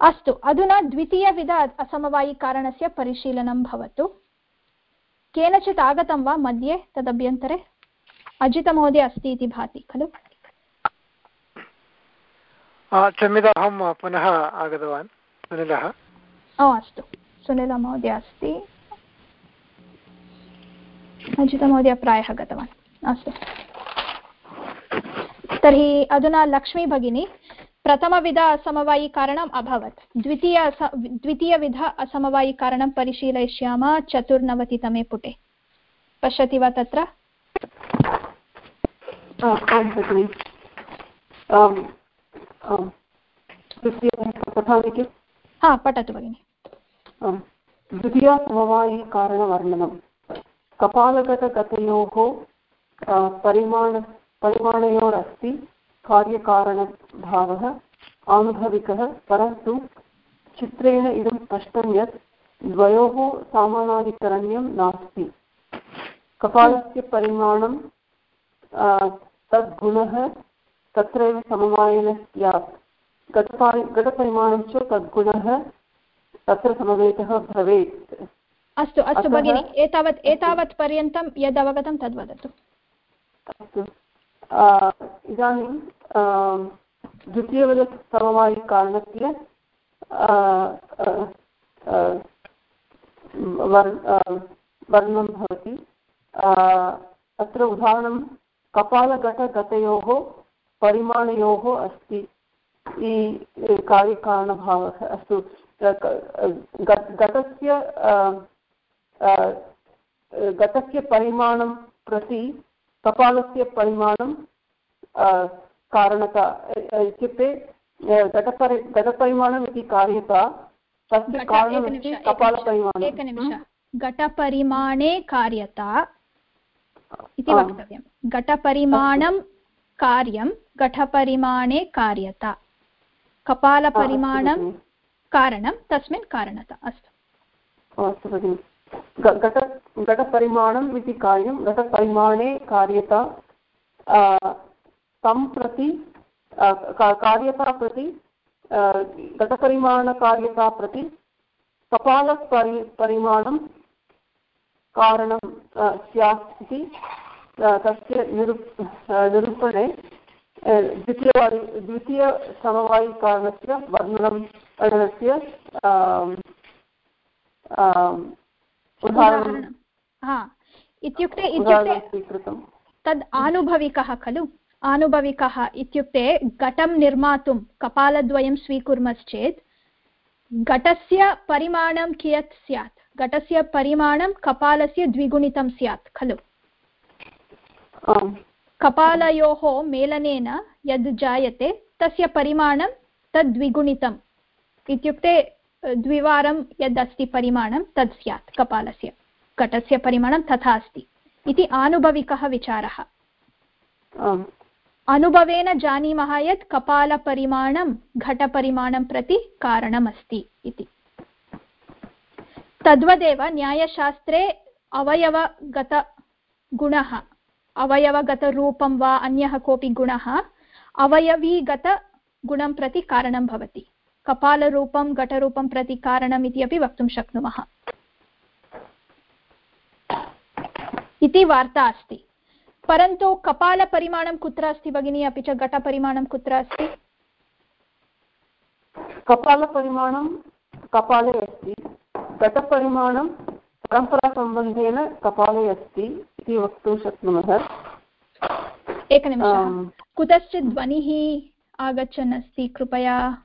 अस्तु अधुना द्वितीयविध असमवायिकारणस्य परिशीलनं भवतु। केनचित् आगतं वा मध्ये तदभ्यन्तरे? अजितमहोदय अस्ति इति भाति खलु? क्षम्यताम् पुनः आगतवान् सुनिलः। ओ अस्तु। सुनिलमहोदय अस्ति। अजितमहोदय प्रायः गतवान्। अस्तु। तर्हि अधुना लक्ष्मी भगिनी प्रथमविध असमवायिकारणम् अभवत्। द्वितीय अस द्वितीयविध असमवायिकारणं परिशीलयिष्यामः चतुर्नवतितमे पुटे। पश्यति वा तत्र? हा पठतु भगिनि। द्वितीयसमवायिकारणवर्णनं कपालगतगतयोः परिमाण परिमाणयोरस्ति। कार्यकारणभावः आनुभविकः परन्तु चित्रेण इदं स्पष्टं यत् द्वयोः सामानाधिकरण्यं नास्ति। कपालस्य परिमाणं तद्गुणः तत्रैव समवायेन स्यात्। गतपरिमाणं च तद्गुणः तत्र समवेतः भवेत्। अस्तु अस्तु भगिनि एतावत् एतावत् पर्यन्तं यद् अवगतं तद् वदतु। अस्तु। इदानीं द्वितीयवदसमवायिकारणस्य वर्णनं भवति। अत्र उदाहरणं कपालघटगतयोः परिमाणयोः अस्ति। कार्यकारणभावः अस्तु। गतस्य गतस्य परिमाणं प्रति कपालस्य परिमाणं कारणता इत्युक्ते घटपरि घटपरिमाणम् इति कार्यता तस्य कारणमस्ति कपालपरिमाणम्। एकनिमिष घटपरिमाणे कार्यता इति वक्तव्यं घटपरिमाणं कार्यं घटपरिमाणे कार्यता। कपालपरिमाणं कारणं तस्मिन् कारणता। अस्तु। अस्तु भगिनि। घट घटपरिमाणम् इति कार्यं, घटपरिमाणे कार्यता तं प्रति कार्यता प्रति घटपरिमाणकार्यता प्रति कपालपरि परिमाणं कारणं स्यात् इति तस्य निरू निरूपणे द्वितीयवादि द्वितीयसमवायिकारणस्य वर्णनं, वर्णनस्य हा. इत्युक्ते इत्युक्ते स्वीकृतं तद् आनुभविकः खलु? आनुभविकः इत्युक्ते घटं निर्मातुं कपालद्वयं स्वीकुर्मश्चेत् घटस्य परिमाणं कियत् स्यात्? घटस्य परिमाणं कपालस्य द्विगुणितं स्यात् खलु? आम्। कपालयोः मेलनेन यद् जायते तस्य परिमाणं तद् द्विगुणितम्। इत्युक्ते अ, द्विवारं यदस्ति परिमाणं तद् स्यात् कपालस्य घटस्य परिमाणं तथा अस्ति। इति आनुभविकः विचारः। अनुभवेन जानीमः यत् कपालपरिमाणं घटपरिमाणं प्रति कारणमस्ति इति। तद्वदेव न्यायशास्त्रे अवयवगतगुणः अवयवगतरूपं वा अन्यः कोऽपि गुणः अवयवीगतगुणं प्रति कारणं भवति। कपालरूपं घटरूपं प्रति कारणम् इति अपि वक्तुं शक्नुमः। इति वार्ता अस्ति। परन्तु कपालपरिमाणं कुत्र अस्ति भगिनी? अपि च घटपरिमाणं कुत्र अस्ति? कपालपरिमाणं कपाले अस्ति। घटपरिमाणं परम्परासम्बन्धेन कपाले अस्ति इति वक्तुं शक्नुमः। एकनिमिषः। कुतश्चित् ध्वनिः आगच्छन् अस्ति? कृपया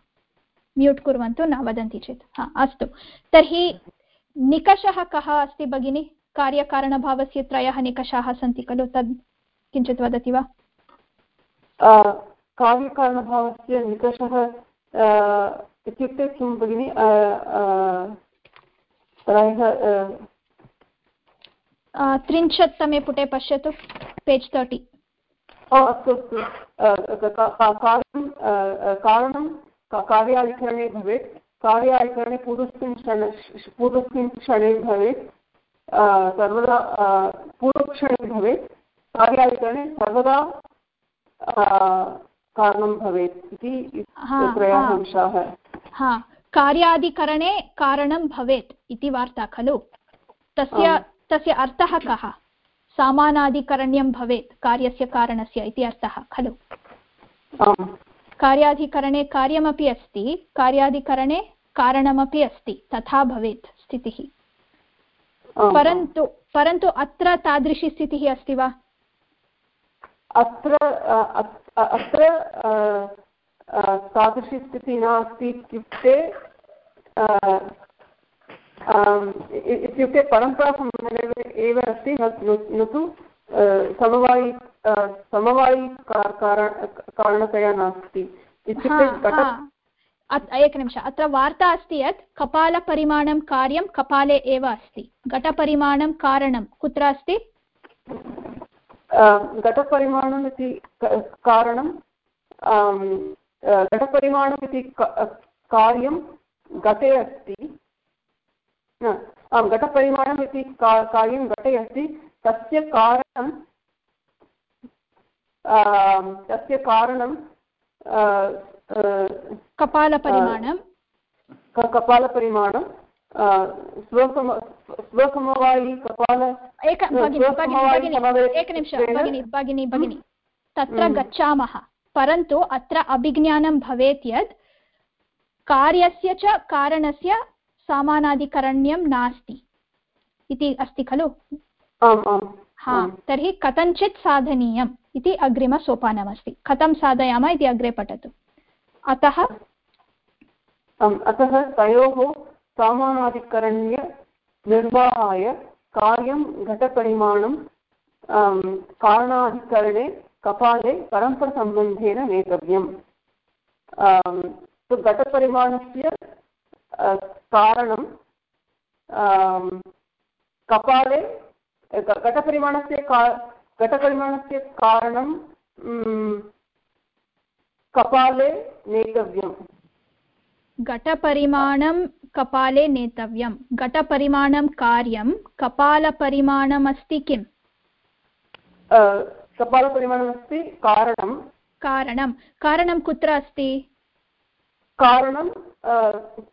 म्यूट् कुर्वन्तु न वदन्ति चेत्। हा अस्तु। तर्हि निकषः कः अस्ति भगिनि? कार्यकारणभावस्य त्रयः निकषाः सन्ति खलु? तद् किञ्चित् वदति वा? कार्यकारणभावस्य निकषः इत्युक्ते किं भगिनि? आ, आ, पुटे पश्यतु पेज् तर्टि। ओ अस्तु अस्तु। कारणं का- कार्याधिकरणे भवेत्। कार्याधिकरणे पूर्वस्मिन् क्षण पूर्वस्मिन् क्षणे भवेत्। सर्वदा पूर्वक्षणे भवेत्। कार्याधिकरणे सर्वदा कारणं भवेत् इति त्रयः अंशाः। हा कार्यादिकरणे कारणं भवेत् इति वार्ता खलु? तस्य. तस्य अर्थः कः? सामानादिकरण्यं भवेत् कार्यस्य कारणस्य इति अर्थः खलु? कार्याधिकरणे कार्यमपि अस्ति कार्याधिकरणे कारणमपि अस्ति तथा भवेत् स्थितिः। परन्तु परन्तु अत्र तादृशी स्थितिः अस्ति वा अत्र अत्र तादृशी स्थितिः नास्ति इत्युक्ते इत्युक्ते परम्परासम्बन्धे एव अस्ति न तु समवायि समवायि कारण- कारणतया नास्ति। इत्युक्ते एकनिमिष अत्र वार्ता अस्ति यत् कपालपरिमाणं कार्यं कपाले एव अस्ति। घटपरिमाणं कारणं कुत्र अस्ति? घटपरिमाणम् इति क- कारणम् आम्, अ, घटपरिमाणम् इति कार्यं घटे अस्ति। न, घटपरिमाणम् इति कार्यं घटे अस्ति। तस्य कारणं तस्य कारणं कपालपरिमाणं। कपालपरिमाणं स्वसम स्वसमवायि कपाल एकनिमिष भगिनि भगिनि। तत्र हम्म। गच्छामः परन्तु अत्र अभिज्ञानं भवेत् यत् कार्यस्य च कारणस्य सामानाधिकरण्यं नास्ति। इति अस्ति खलु? आम् आम्। हा। तर्हि कथञ्चित् साधनीयम् इति अग्रिमसोपानमस्ति। कथं साधयामः इति अग्रे पठतु। अतः अतः तयोः सामानाधिकरण्य निर्वाहाय कार्यं घटपरिमाणं कारणाधिकरणे कपाले परम्परसम्बन्धेन नेतव्यम्। घटपरिमाणस्य कारणं कपाले घटपरिमाणस्य का घटपरिमाणस्य कारणं कपाले नेतव्यम्। घटपरिमाणं कपाले नेतव्यं घटपरिमाणं कार्यं कपालपरिमाणमस्ति किम्? अ, कपालपरिमाणमस्ति कारणं। कारणं। कारणं कुत्र अस्ति? कारणं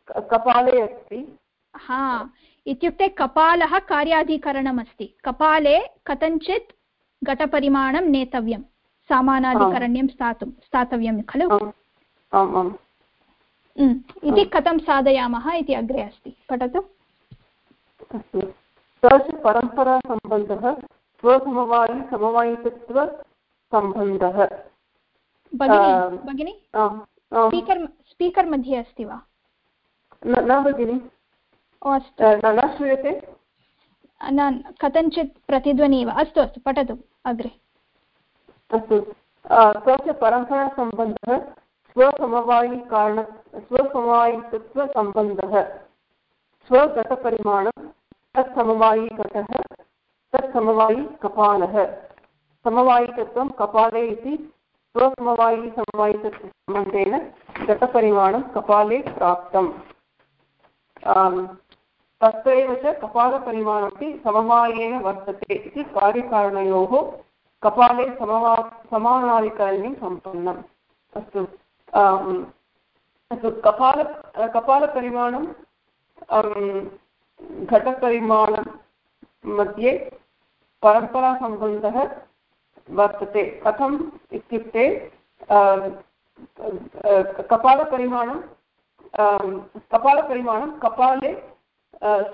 कपाले अस्ति। हा। इत्युक्ते कपालः कार्याधिकरणमस्ति। कपाले कथञ्चित् घटपरिमाणं नेतव्यं। सामानाधिकरण्यं स्थातुं स्थातव्यं खलु? इति कथं साधयामः इति अग्रे अस्ति। पठतु। स परम्परासम्बन्धः स्वसमवायिसमवायित्वसम्बन्धः भगिनि स्पीकर् स्पीकर् मध्ये अस्ति वा? न भगिनि। न श्रूयते? न कथञ्चित् प्रतिध्वनि एव अस्तु अस्तु पठतु अग्रे। अस्तु। स च परम्परासम्बन्धः स्वसमवायिकारण स्वसमवायित्वसम्बन्धः स्वगतपरिमाणं तत्समवायिघटः तत्समवायिकपालः। समवायिकत्वं कपाले इति स्वसमवायिसमवायितसम्बन्धेन घटपरिमाणं कपाले प्राप्तम्। तत्रैव च कपालपरिमाणमपि समवायेन वर्तते इति कार्यकारणयोः कपाले समवा समानाधिकरण्यं सम्पन्नम्। अस्तु अस्तु, कपाल, कपालपरिमाणं घटपरिमाणं मध्ये परम्परासम्बन्धः वर्तते। कथम् इत्युक्ते कपालपरिमाणं कपालपरिमाणं कपाले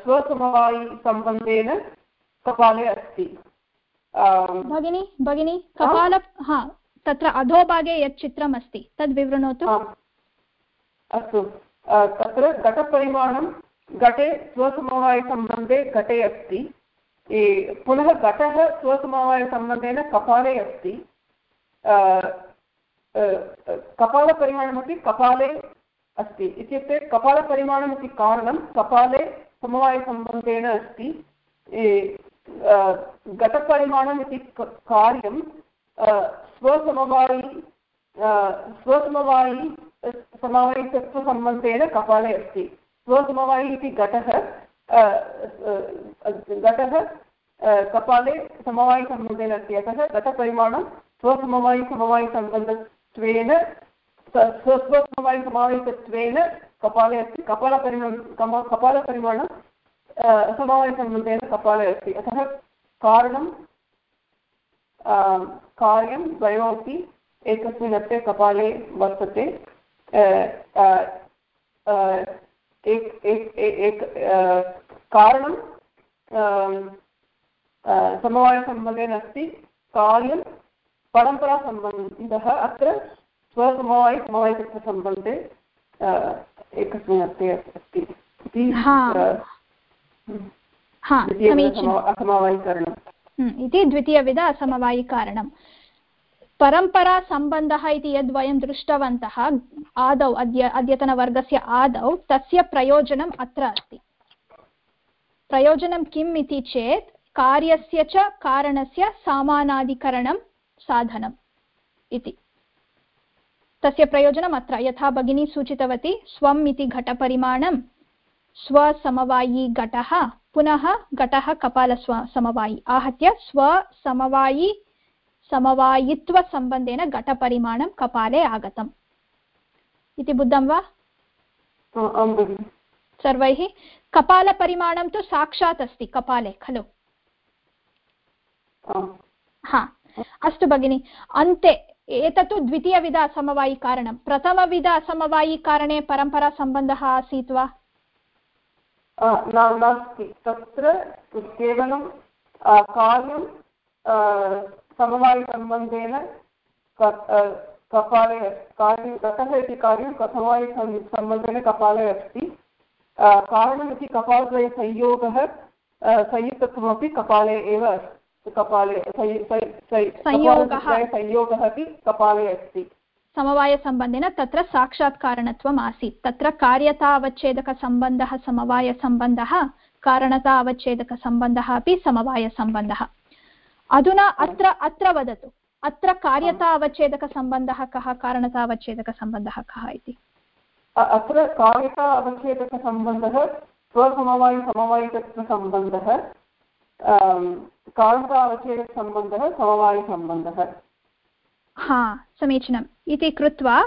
स्वसमवायिसम्बन्धेन कपाले अस्ति। भगिनि भगिनि कपाल हा तत्र अधोभागे यत् चित्रम् अस्ति तद् विवृणोतु। अस्तु। तत्र घटपरिमाणं घटे स्वसमवायसम्बन्धे घटे अस्ति। पुनः घटः स्वसमवायसम्बन्धेन कपाले अस्ति। कपालपरिमाणमपि कपाले अस्ति। इत्युक्ते कपालपरिमाणमिति कारणं कपाले समवायसम्बन्धेन अस्ति। घटपरिमाणम् इति कार्यं स्वसमवायि स्वसमवायि समवायितत्वसम्बन्धेन कपाले अस्ति। स्वसमवायि इति घटः घटः कपाले समवायिसम्बन्धेन अस्ति। अतः घटपरिमाणं स्वसमवायिसमवायिसम्बन्धत्वेन स्वस्वसमवायिसमवायितत्वेन कपाले अस्ति कपालपरिमाणं कपालपरिमाणं समवायसम्बन्धेन कपाले अस्ति। अतः कारणं कार्यं द्वयोपि एकस्मिन् अर्थे कपाले वर्तते। एक कारणं समवायसम्बन्धेन अस्ति। कार्यं परम्परासम्बन्धः अत्र स्वसमवायसमवायसम्बन्धे एकस्मिन् अर्थे अस्ति इति असमवायिकरणम् इति द्वितीयविध असमवायिकारणं परम्परासम्बन्धः इति यद् वयं दृष्टवन्तः आदौ अद्य अद्यतनवर्गस्य आदौ तस्य प्रयोजनम् अत्र अस्ति। प्रयोजनं किम् इति चेत् कार्यस्य च कारणस्य समानाधिकरणं साधनम् इति। तस्य प्रयोजनम् अत्र यथा भगिनी सूचितवती स्वम् इति घटपरिमाणं स्वसमवायी घटः पुनः घटः कपालस्व समवायी आहत्य स्वसमवायी समवायित्वसम्बन्धेन घटपरिमाणं कपाले आगतम्। इति बुद्धं वा? सर्वैः? कपालपरिमाणं तु साक्षात् अस्ति कपाले खलु? हा। अस्तु भगिनि अन्ते एतत्तु द्वितीयविध असमवायिकारणं प्रथमविध असमवायिकारणे परम्परासम्बन्धः आसीत् वा? नास्ति। तत्र केवलं कार्यं समवायसम्बन्धेन कपाले कार्यं गतः इति कार्यं समवायसम्बन्धेन कपाले अस्ति। कारणमिति कपालद्वयसंयोगः संयुक्तत्वमपि कपाले एव कपाले संयोगः। अपि कपाले अस्ति। समवायसम्बन्धेन तत्र साक्षात् कारणत्वम् आसीत् तत्र कार्यता अवच्छेदकसम्बन्धः समवायसम्बन्धः कारणता अवच्छेदकसम्बन्धः अपि समवायसम्बन्धः। अधुना अत्र अत्र वदतु। अत्र कार्यता अवच्छेदकसम्बन्धः कः कारणता अवच्छेदकसम्बन्धः कः इति? अत्र कार्यता अवच्छेदकसम्बन्धः स्वसमवायसमवायितत्वसम्बन्धः कारणता अवच्छेदकसम्बन्धः समवायसम्बन्धः हा, समीचीनम्। इति कृत्वा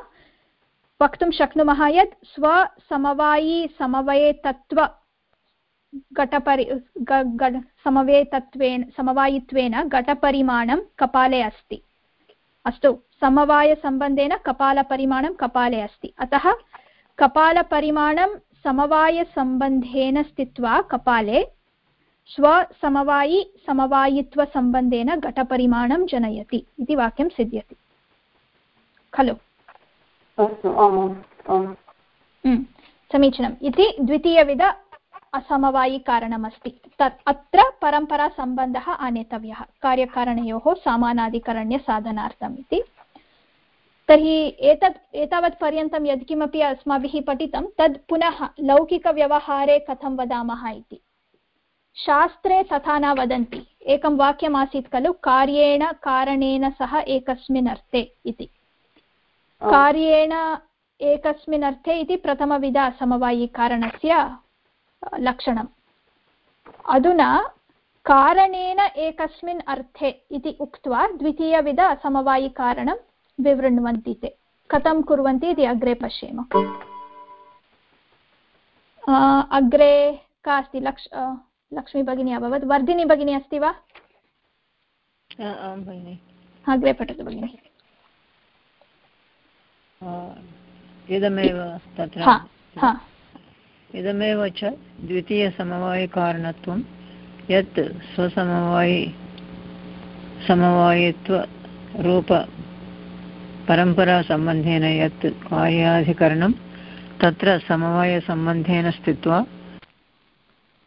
वक्तुं शक्नुमः यत् स्वसमवायी समवयेतत्व घटपरि समवेतत्वेन, समवायित्वेन घटपरिमाणं कपाले अस्ति। अस्तु, समवायसम्बन्धेन कपालपरिमाणं कपाले अस्ति। अतः कपालपरिमाणं समवायसम्बन्धेन स्थित्वा कपाले स्वसमवायि समवायित्वसम्बन्धेन घटपरिमाणं जनयति इति वाक्यं सिद्ध्यति। खलु? समीचीनम्। इति द्वितीयविध असमवायिकारणमस्ति तत् अत्र परम्परासम्बन्धः आनेतव्यः। कार्यकारणयोः समानाधिकरण्यसाधनार्थम् इति। तर्हि एतत् एतावत्पर्यन्तं यत्किमपि अस्माभिः पठितं तद् पुनः लौकिकव्यवहारे कथं वदामः इति। शास्त्रे तथा न वदन्ति। एकं वाक्यमासीत् खलु कार्येण कारणेन सह एकस्मिन् अर्थे इति कार्येण एकस्मिन् अर्थे इति प्रथमविध असमवायिकारणस्य लक्षणम्। अधुना कारणेन एकस्मिन् अर्थे इति उक्त्वा द्वितीयविध असमवायिकारणं विवृण्वन्ति ते। कथं कुर्वन्ति इति अग्रे पश्येम। अग्रे का अस्ति? लक्ष लक्ष्मी भगिनी अभवत्। वर्धिनी भगिनी अस्ति वा? अग्रे पठतु भगिनि। इदमेव तत्र इदमेव च द्वितीयसमवायिकारणत्वं। यत् स्वसमवायि समवायित्वरूप परम्परासम्बन्धेन यत् कार्याधिकरणं तत्र समवायसम्बन्धेन स्थित्वा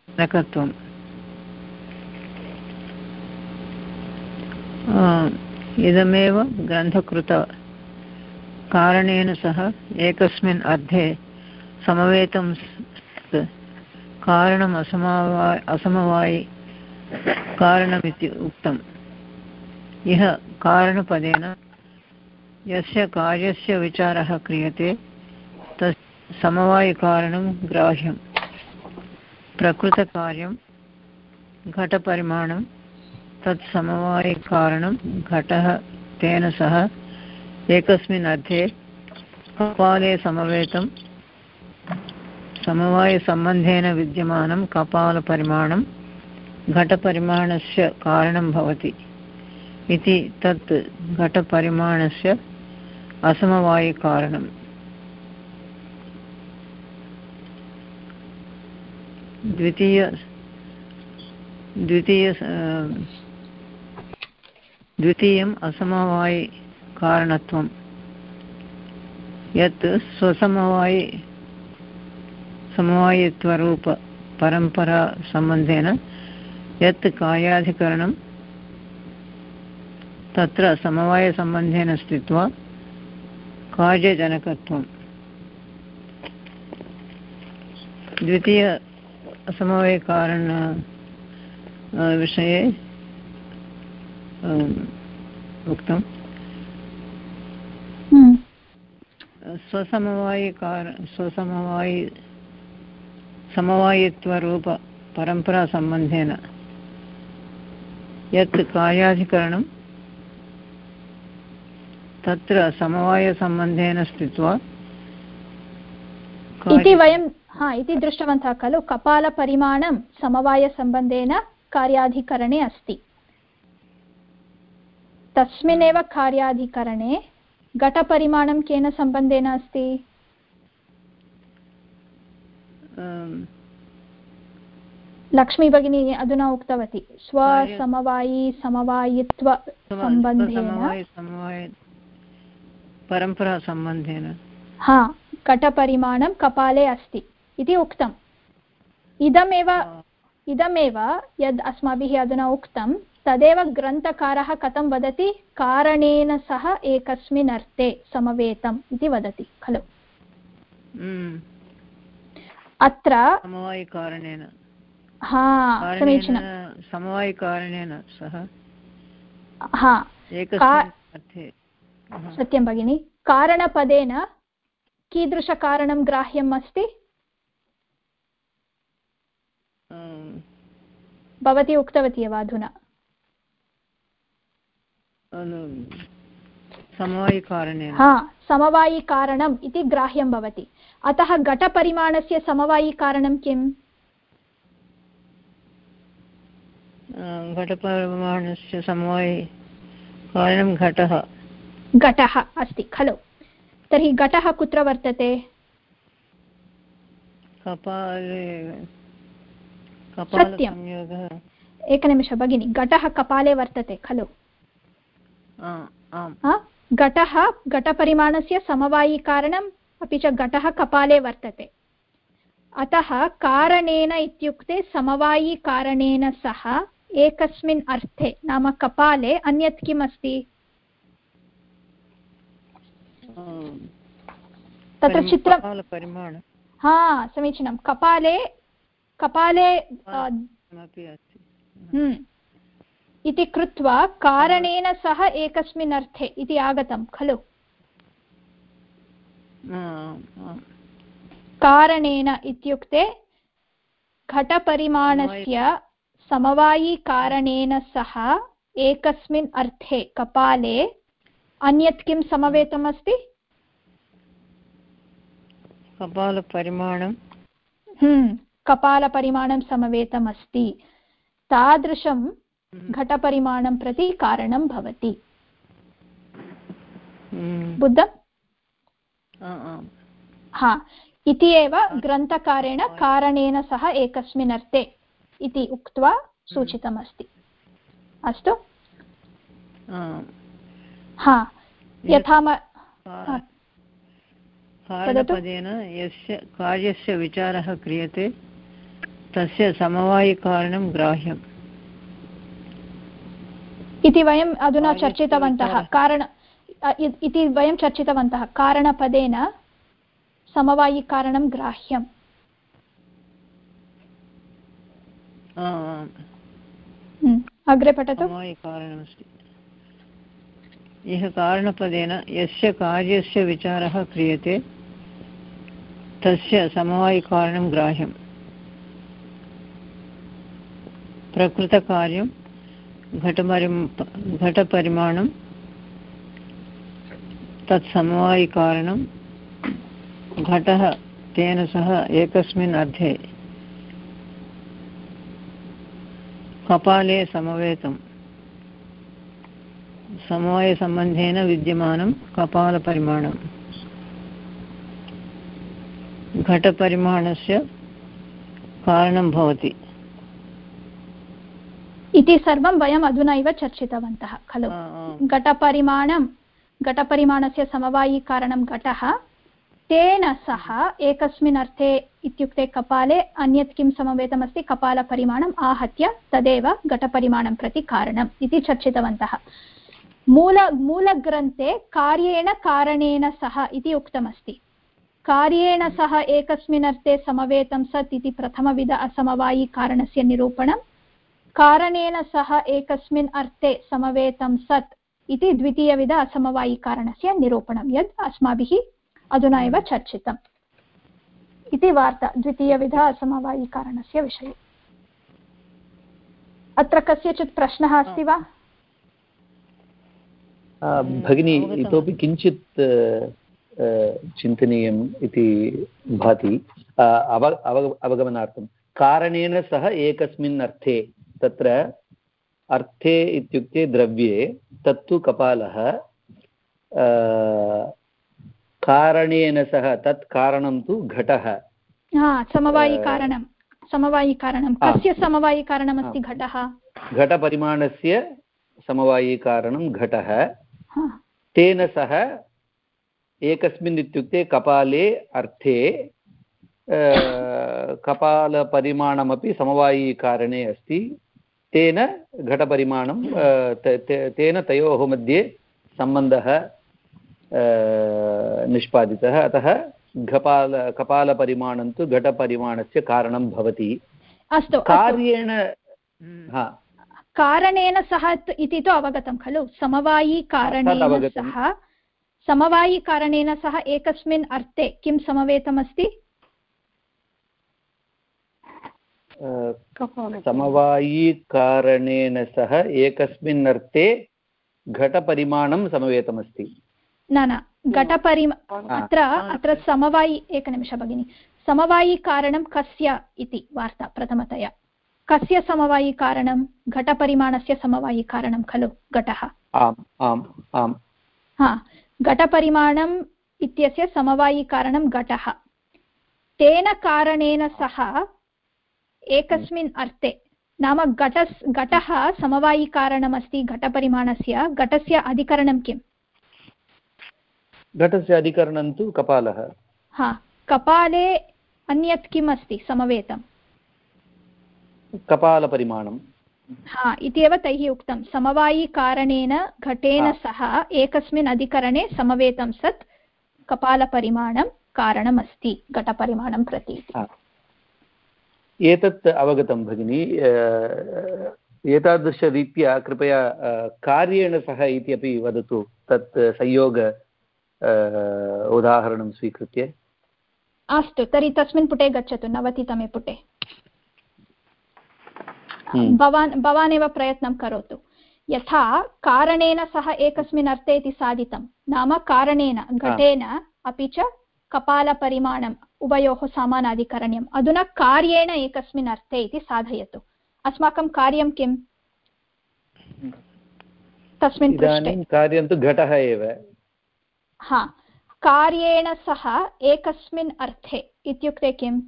नकत्वम् इदमेव ग्रन्थकृत कारणेन सह एकस्मिन् अर्धे समवेतं कारणम् असमवाय, असमवायि कारणमिति उक्तम्। इह कारणपदेन यस्य कार्यस्य विचारः क्रियते, तस् समवायिकारणं ग्राह्यं प्रकृतकार्यं, घटपरिमाणं तत् समवायिकारणं घटः, तेन सह, एकस्मिन् अर्थे, कपाले समवेतं समवायसम्बन्धेन विद्यमानं कपालपरिमाणं, घटपरिमाणस्य कारणं भवति। इति तत् घटपरिमाणस्य असमवायिकारणम् द्वितीय द्वितीय द्वितीयम् असमवायिकारणत्वं यत् स्वसमवायि, समवायित्वरूप परम्परासम्बन्धेन यत् कार्याधिकरणं तत्र समवायसम्बन्धेन स्थित्वा कार्यजनकत्वं द्वितीय असमवायिकारण विषये उक्तं हम्म। स्वसमवायिकार स्वसमवायि समवायित्वरूप परम्परासम्बन्धेन यत् कार्याधिकरणं तत्र समवायसम्बन्धेन स्थित्वा इति वयं इति दृष्टवन्तः खलु कपालपरिमाणं समवायसम्बन्धेन कार्याधिकरणे अस्ति तस्मिन्नेव कार्याधिकरणे घटपरिमाणं केन सम्बन्धेन अस्ति लक्ष्मी भगिनी अधुना उक्तवती स्वसमवायि समवायित्व सम्बन्धेन परम्परासम्बन्धेन हा घटपरिमाणं कपाले अस्ति इति उक्तम् इदमेव इदमेव यद् अस्माभिः अधुना उक्तं तदेव ग्रन्थकारः कथं वदति? कारणेन सह एकस्मिन् अर्थे समवेतम् इति वदति खलु। अत्र समवायिकारणेन। हा समीचीनं। समवायिकारणेन सह हा सत्यं भगिनि। कारणपदेन कीदृशकारणं ग्राह्यम् अस्ति? भवती उक्तवती एव अधुना। समवायिकारणेन। हा समवायिकारणम् इति ग्राह्यं भवति। अतः घटपरिमाणस्य समवायिकारणं किम् घटपरिमाणस्य समवायिकारणं घटः। घटः अस्ति खलु। तर्हि घटः कुत्र वर्तते? कपाले कपालसंयोगः एकनिमिष भगिनि घटः कपाले वर्तते खलु? हा? घटः घटपरिमाणस्य समवायिकारणम् अपि च घटः कपाले वर्तते। अतः कारणेन इत्युक्ते समवायिकारणेन सह एकस्मिन् अर्थे नाम कपाले अन्यत् किम् अस्ति तत्र चित्रं हा समीचीनं। कपाले कपाले किमपि अस्ति। हम्म। इति कृत्वा कारणेन सह एकस्मिन् अर्थे इति आगतं खलु? कारणेन इत्युक्ते घटपरिमाणस्य समवायिकारणेन सह एकस्मिन् अर्थे कपाले अन्यत् किं समवेतमस्ति? कपालपरिमाणं। हम्म, कपालपरिमाणं समवेतमस्ति तादृशं घटपरिमाणं प्रति कारणं भवति बुद्धम् हा इति एव ग्रन्थकारेण कारणेन सह एकस्मिन् अर्थे इति उक्त्वा सूचितमस्ति अस्तु हा यथा कारणपदेन यस्य कार्यस्य विचारः क्रियते तस्य समवायिकारणं ग्राह्यम्। इति वयम् अधुना चर्चितवन्तः। कारण इति वयं चर्चितवन्तः। कारणपदेन समवायिकारणं ग्राह्यम्। अग्रे पठतु। समवायिकारणमस्ति। यः कारणपदेन यस्य कार्यस्य विचारः क्रियते तस्य समवायिकारणं ग्राह्यम्। प्रकृतकार्यं, घटपरिम, घटपरिमाणं, तत्समवायिकारणं, घटः तेन सह एकस्मिन् अर्थे कपाले समवेतं। समवायसम्बन्धेन विद्यमानं कपालपरिमाणम् घटपरिमाणस्य कारणं भवति। इति सर्वं वयम् अधुनैव चर्चितवन्तः खलु? घटपरिमाणं घटपरिमाणस्य समवायिकारणं घटः तेन सह एकस्मिन् अर्थे इत्युक्ते कपाले अन्यत् किं समवेतमस्ति कपालपरिमाणम् आहत्य तदेव घटपरिमाणं प्रति कारणम् इति चर्चितवन्तः। मूल मूलग्रन्थे कार्येण कारणेन सह इति उक्तमस्ति। कार्येण सह एकस्मिन् अर्थे समवेतं सत् इति प्रथमविध असमवायिकारणस्य निरूपणं कारणेन सह एकस्मिन् अर्थे समवेतं सत् इति द्वितीयविध असमवायिकारणस्य निरूपणं, यद् अस्माभिः अधुना एव चर्चितम्। इति वार्ता, द्वितीयविध असमवायिकारणस्य विषये। अत्र कस्यचित् प्रश्नः अस्ति वा? भगिनी, इतोपि किञ्चित् चिन्तनीयम् इति भाति। अव अवगमनार्थं। कारणेन सह एकस्मिन् अर्थे तत्र अर्थे इत्युक्ते द्रव्ये तत्तु कपालः कारणेन सह तत् कारणं तु घटः। समवायिकारणं समवायिकारणं कस्य समवायिकारणमस्ति घटः? घटपरिमाणस्य समवायिकारणं घटः। तेन सह एकस्मिन् इत्युक्ते कपाले अर्थे कपालपरिमाणमपि समवायिकारणे अस्ति। तेन घटपरिमाणं तेन तयोः मध्ये सम्बन्धः निष्पादितः। अतः घपाल कपालपरिमाणं तु घटपरिमाणस्य कारणं भवति। अस्तु कार्येण कारणेन सह इति तु अवगतं खलु? समवायिकारणेन सह समवायिकारणेन सह एकस्मिन् अर्थे किं समवेतमस्ति? समवायिकारणेन सह एकस्मिन् अर्थे घटपरिमाणं समवेतमस्ति। न न घटपरिम अत्र अत्र समवायि एकनिमिष भगिनि। समवायिकारणं कस्य इति वार्ता प्रथमतया। कस्य समवायिकारणं? घटपरिमाणस्य समवायिकारणं खलु घटः। आम् आम् आम्। हा घटपरिमाणम् इत्यस्य समवायिकारणं घटः। तेन कारणेन सह एकस्मिन् अर्थे नाम घटस् घटः समवायिकारणमस्ति घटपरिमाणस्य घटस्य अधिकरणं किम्? घटस्य अधिकरणं तु कपालः। हा कपाले अन्यत् किम् अस्ति समवेतं? कपालपरिमाणं हा इत्येव तैः उक्तं। समवायिकारणेन घटेन सह एकस्मिन् अधिकरणे समवेतं सत् कपालपरिमाणं कारणमस्ति घटपरिमाणं प्रति एतत् अवगतं भगिनि एतादृशरीत्या कृपया कार्येण सह इत्यपि वदतु तत् संयोग उदाहरणं स्वीकृत्य। अस्तु तर्हि तस्मिन् पुटे गच्छतु नवतितमे पुटे। हम्म। भवान् भवान् एव प्रयत्नं करोतु। यथा कारणेन सह एकस्मिन् अर्थे इति साधितं नाम कारणेन घटेन अपि च कपालपरिमाणम्। उभयोः समानाधिकरण्यम्। अधुना कार्येण एकस्मिन् अर्थे इति साधयतु। अस्माकं कार्यं किम्? तस्मिन् कार्यं तु घटः एव। हा। कार्येण सह एकस्मिन् अर्थे इत्युक्ते किम्?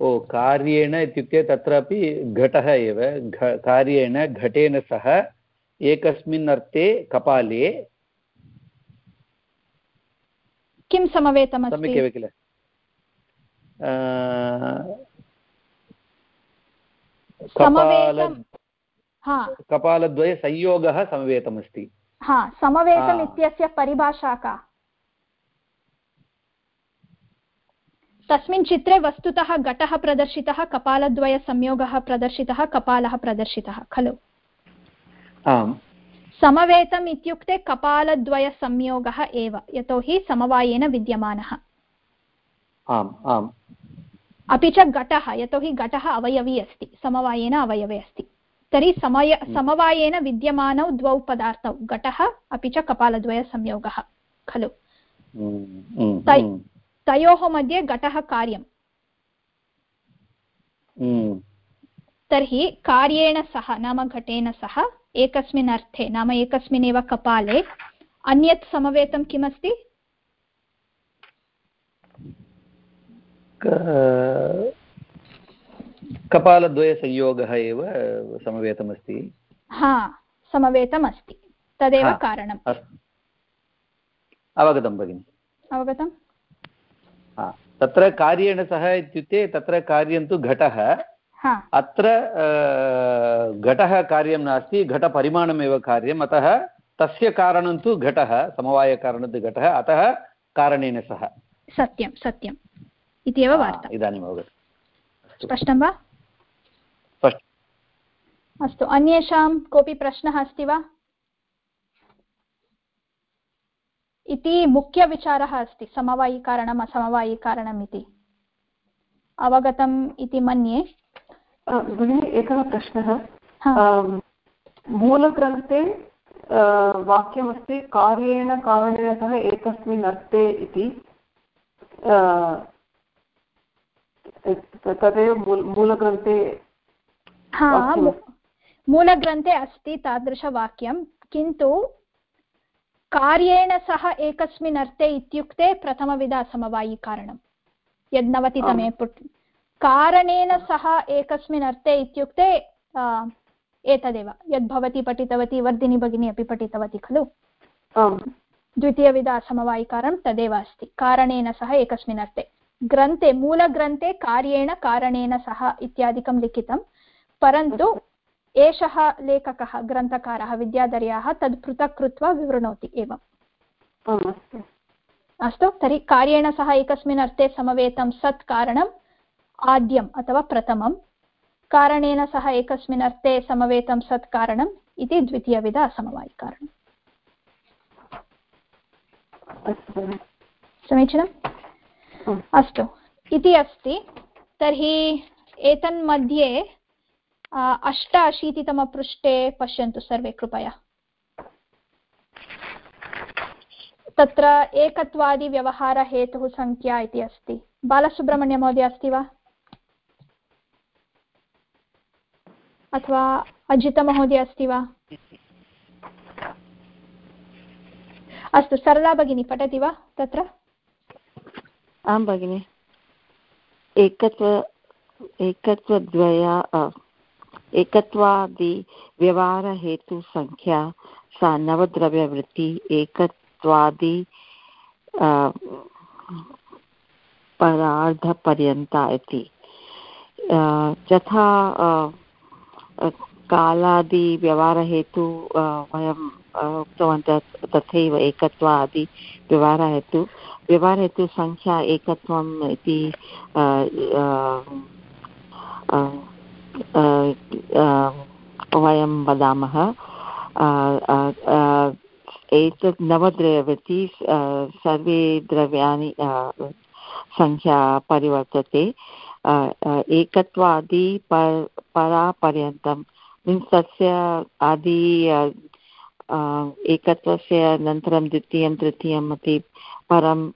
ओ कार्येण इत्युक्ते तत्रापि घटः एव। कार्येण घटेन सह एकस्मिन् अर्थे कपाले किं समवेतमस्ति? सम्यक् एव किल? कपालद्वयसंयोगः समवेतमस्ति। हा समवेतम् इत्यस्य परिभाषा का? तस्मिन् चित्रे वस्तुतः घटः प्रदर्शितः कपालद्वयसंयोगः प्रदर्शितः कपालः प्रदर्शितः खलु। आम्। समवेतम् इत्युक्ते कपालद्वयसंयोगः एव यतोहि समवायेन विद्यमानः। आम् आम्। अपि च घटः यतोहि घटः अवयवी अस्ति समवायेन अवयवे अस्ति। तर्हि समय हम्म। समवायेन विद्यमानौ द्वौ पदार्थौ घटः अपि च कपालद्वयसंयोगः खलु। हम्म, हम्म, तयोः मध्ये घटः कार्यम्। तर्हि कार्येण सह नाम घटेन सह एकस्मिन् अर्थे नाम एकस्मिन् एव कपाले अन्यत् समवेतं किमस्ति कपालद्वयसंयोगः एव समवेतमस्ति हा समवेतम् अस्ति तदेव कारणम् अवगतं भगिनि अवगतम् तत्र कार्येण सह इत्युक्ते तत्र कार्यं तु घटः अत्र घटः कार्यं नास्ति घटपरिमाणमेव कार्यम् अतः तस्य कारणं तु घटः समवायकारणं तु घटः अतः कारणेन सह। सत्यं सत्यम्। इत्येव वार्ता। इदानीम् अवगतम् स्पष्टं वा? अस्तु अन्येषां कोऽपि प्रश्नः अस्ति वा? इति मुख्यविचारः अस्ति समवायिकारणम् असमवायिकारणम् इति। अवगतम् इति मन्ये। भगिनि एकः प्रश्नः। मूलग्रन्थे वाक्यमस्ति कार्येण कारणेन सह एकस्मिन् अर्थे इति। तदेव मूलग्रन्थे मूलग्रन्थे अस्ति तादृशवाक्यं किन्तु कार्येण सह एकस्मिन् अर्थे इत्युक्ते प्रथमविधा समवायिकारणं यद् पुट् कारणेन सह एकस्मिन् अर्थे इत्युक्ते एतदेव यद् भवती पठितवती वर्धिनी भगिनी अपि पठितवती खलु? द्वितीयविध असमवायिकारं तदेव अस्ति कारणेन सह एकस्मिन् अर्थे। ग्रन्थे मूलग्रन्थे कार्येण कारणेन सह इत्यादिकं लिखितं परन्तु एषः लेखकः ग्रन्थकारः विद्याधर्याः तद् पृथक् कृत्वा विवृणोति एवम्। अस्तु तर्हि कार्येण सह एकस्मिन् अर्थे समवेतं सत् कारणं आद्यम् अथवा प्रथमं कारणेन सह एकस्मिन् अर्थे समवेतं सत् कारणम् इति द्वितीयविध असमवायिकारणम्। समीचीनम् अस्तु। इति अस्ति। तर्हि एतन्मध्ये अष्टाशीतितमपृष्ठे पश्यन्तु सर्वे कृपया। तत्र एकत्वादिव्यवहारहेतुः सङ्ख्या इति अस्ति। बालसुब्रह्मण्यमहोदय अस्ति वा? अथवा अजितमहोदय अस्ति वा? अस्तु, सरला भगिनी, पठति वा तत्र? आं भगिनि। एकत्व, एकत्वद्वया एकत्वादि सा नवद्रव्यवृत्ति, एकत्वादि परार्धपर्यन्ता इति। यथा कालादिव्यवहारहेतु वयं उक्तवन्तः तथैव एकत्वादि व्यवहारहेतु। व्यवहारहेतुसङ्ख्या एकत्वम् इति वयं वदामः। एतत् नवद्रव्यवृत्ति सर्वे द्रव्याणि सङ्ख्या परिवर्तते। एकत्वादि पर्, परापर्यन्तं। मीन्स् तस्य आदि एकत्वस्य अनन्तरं द्वितीयं, तृतीयम् अपि परं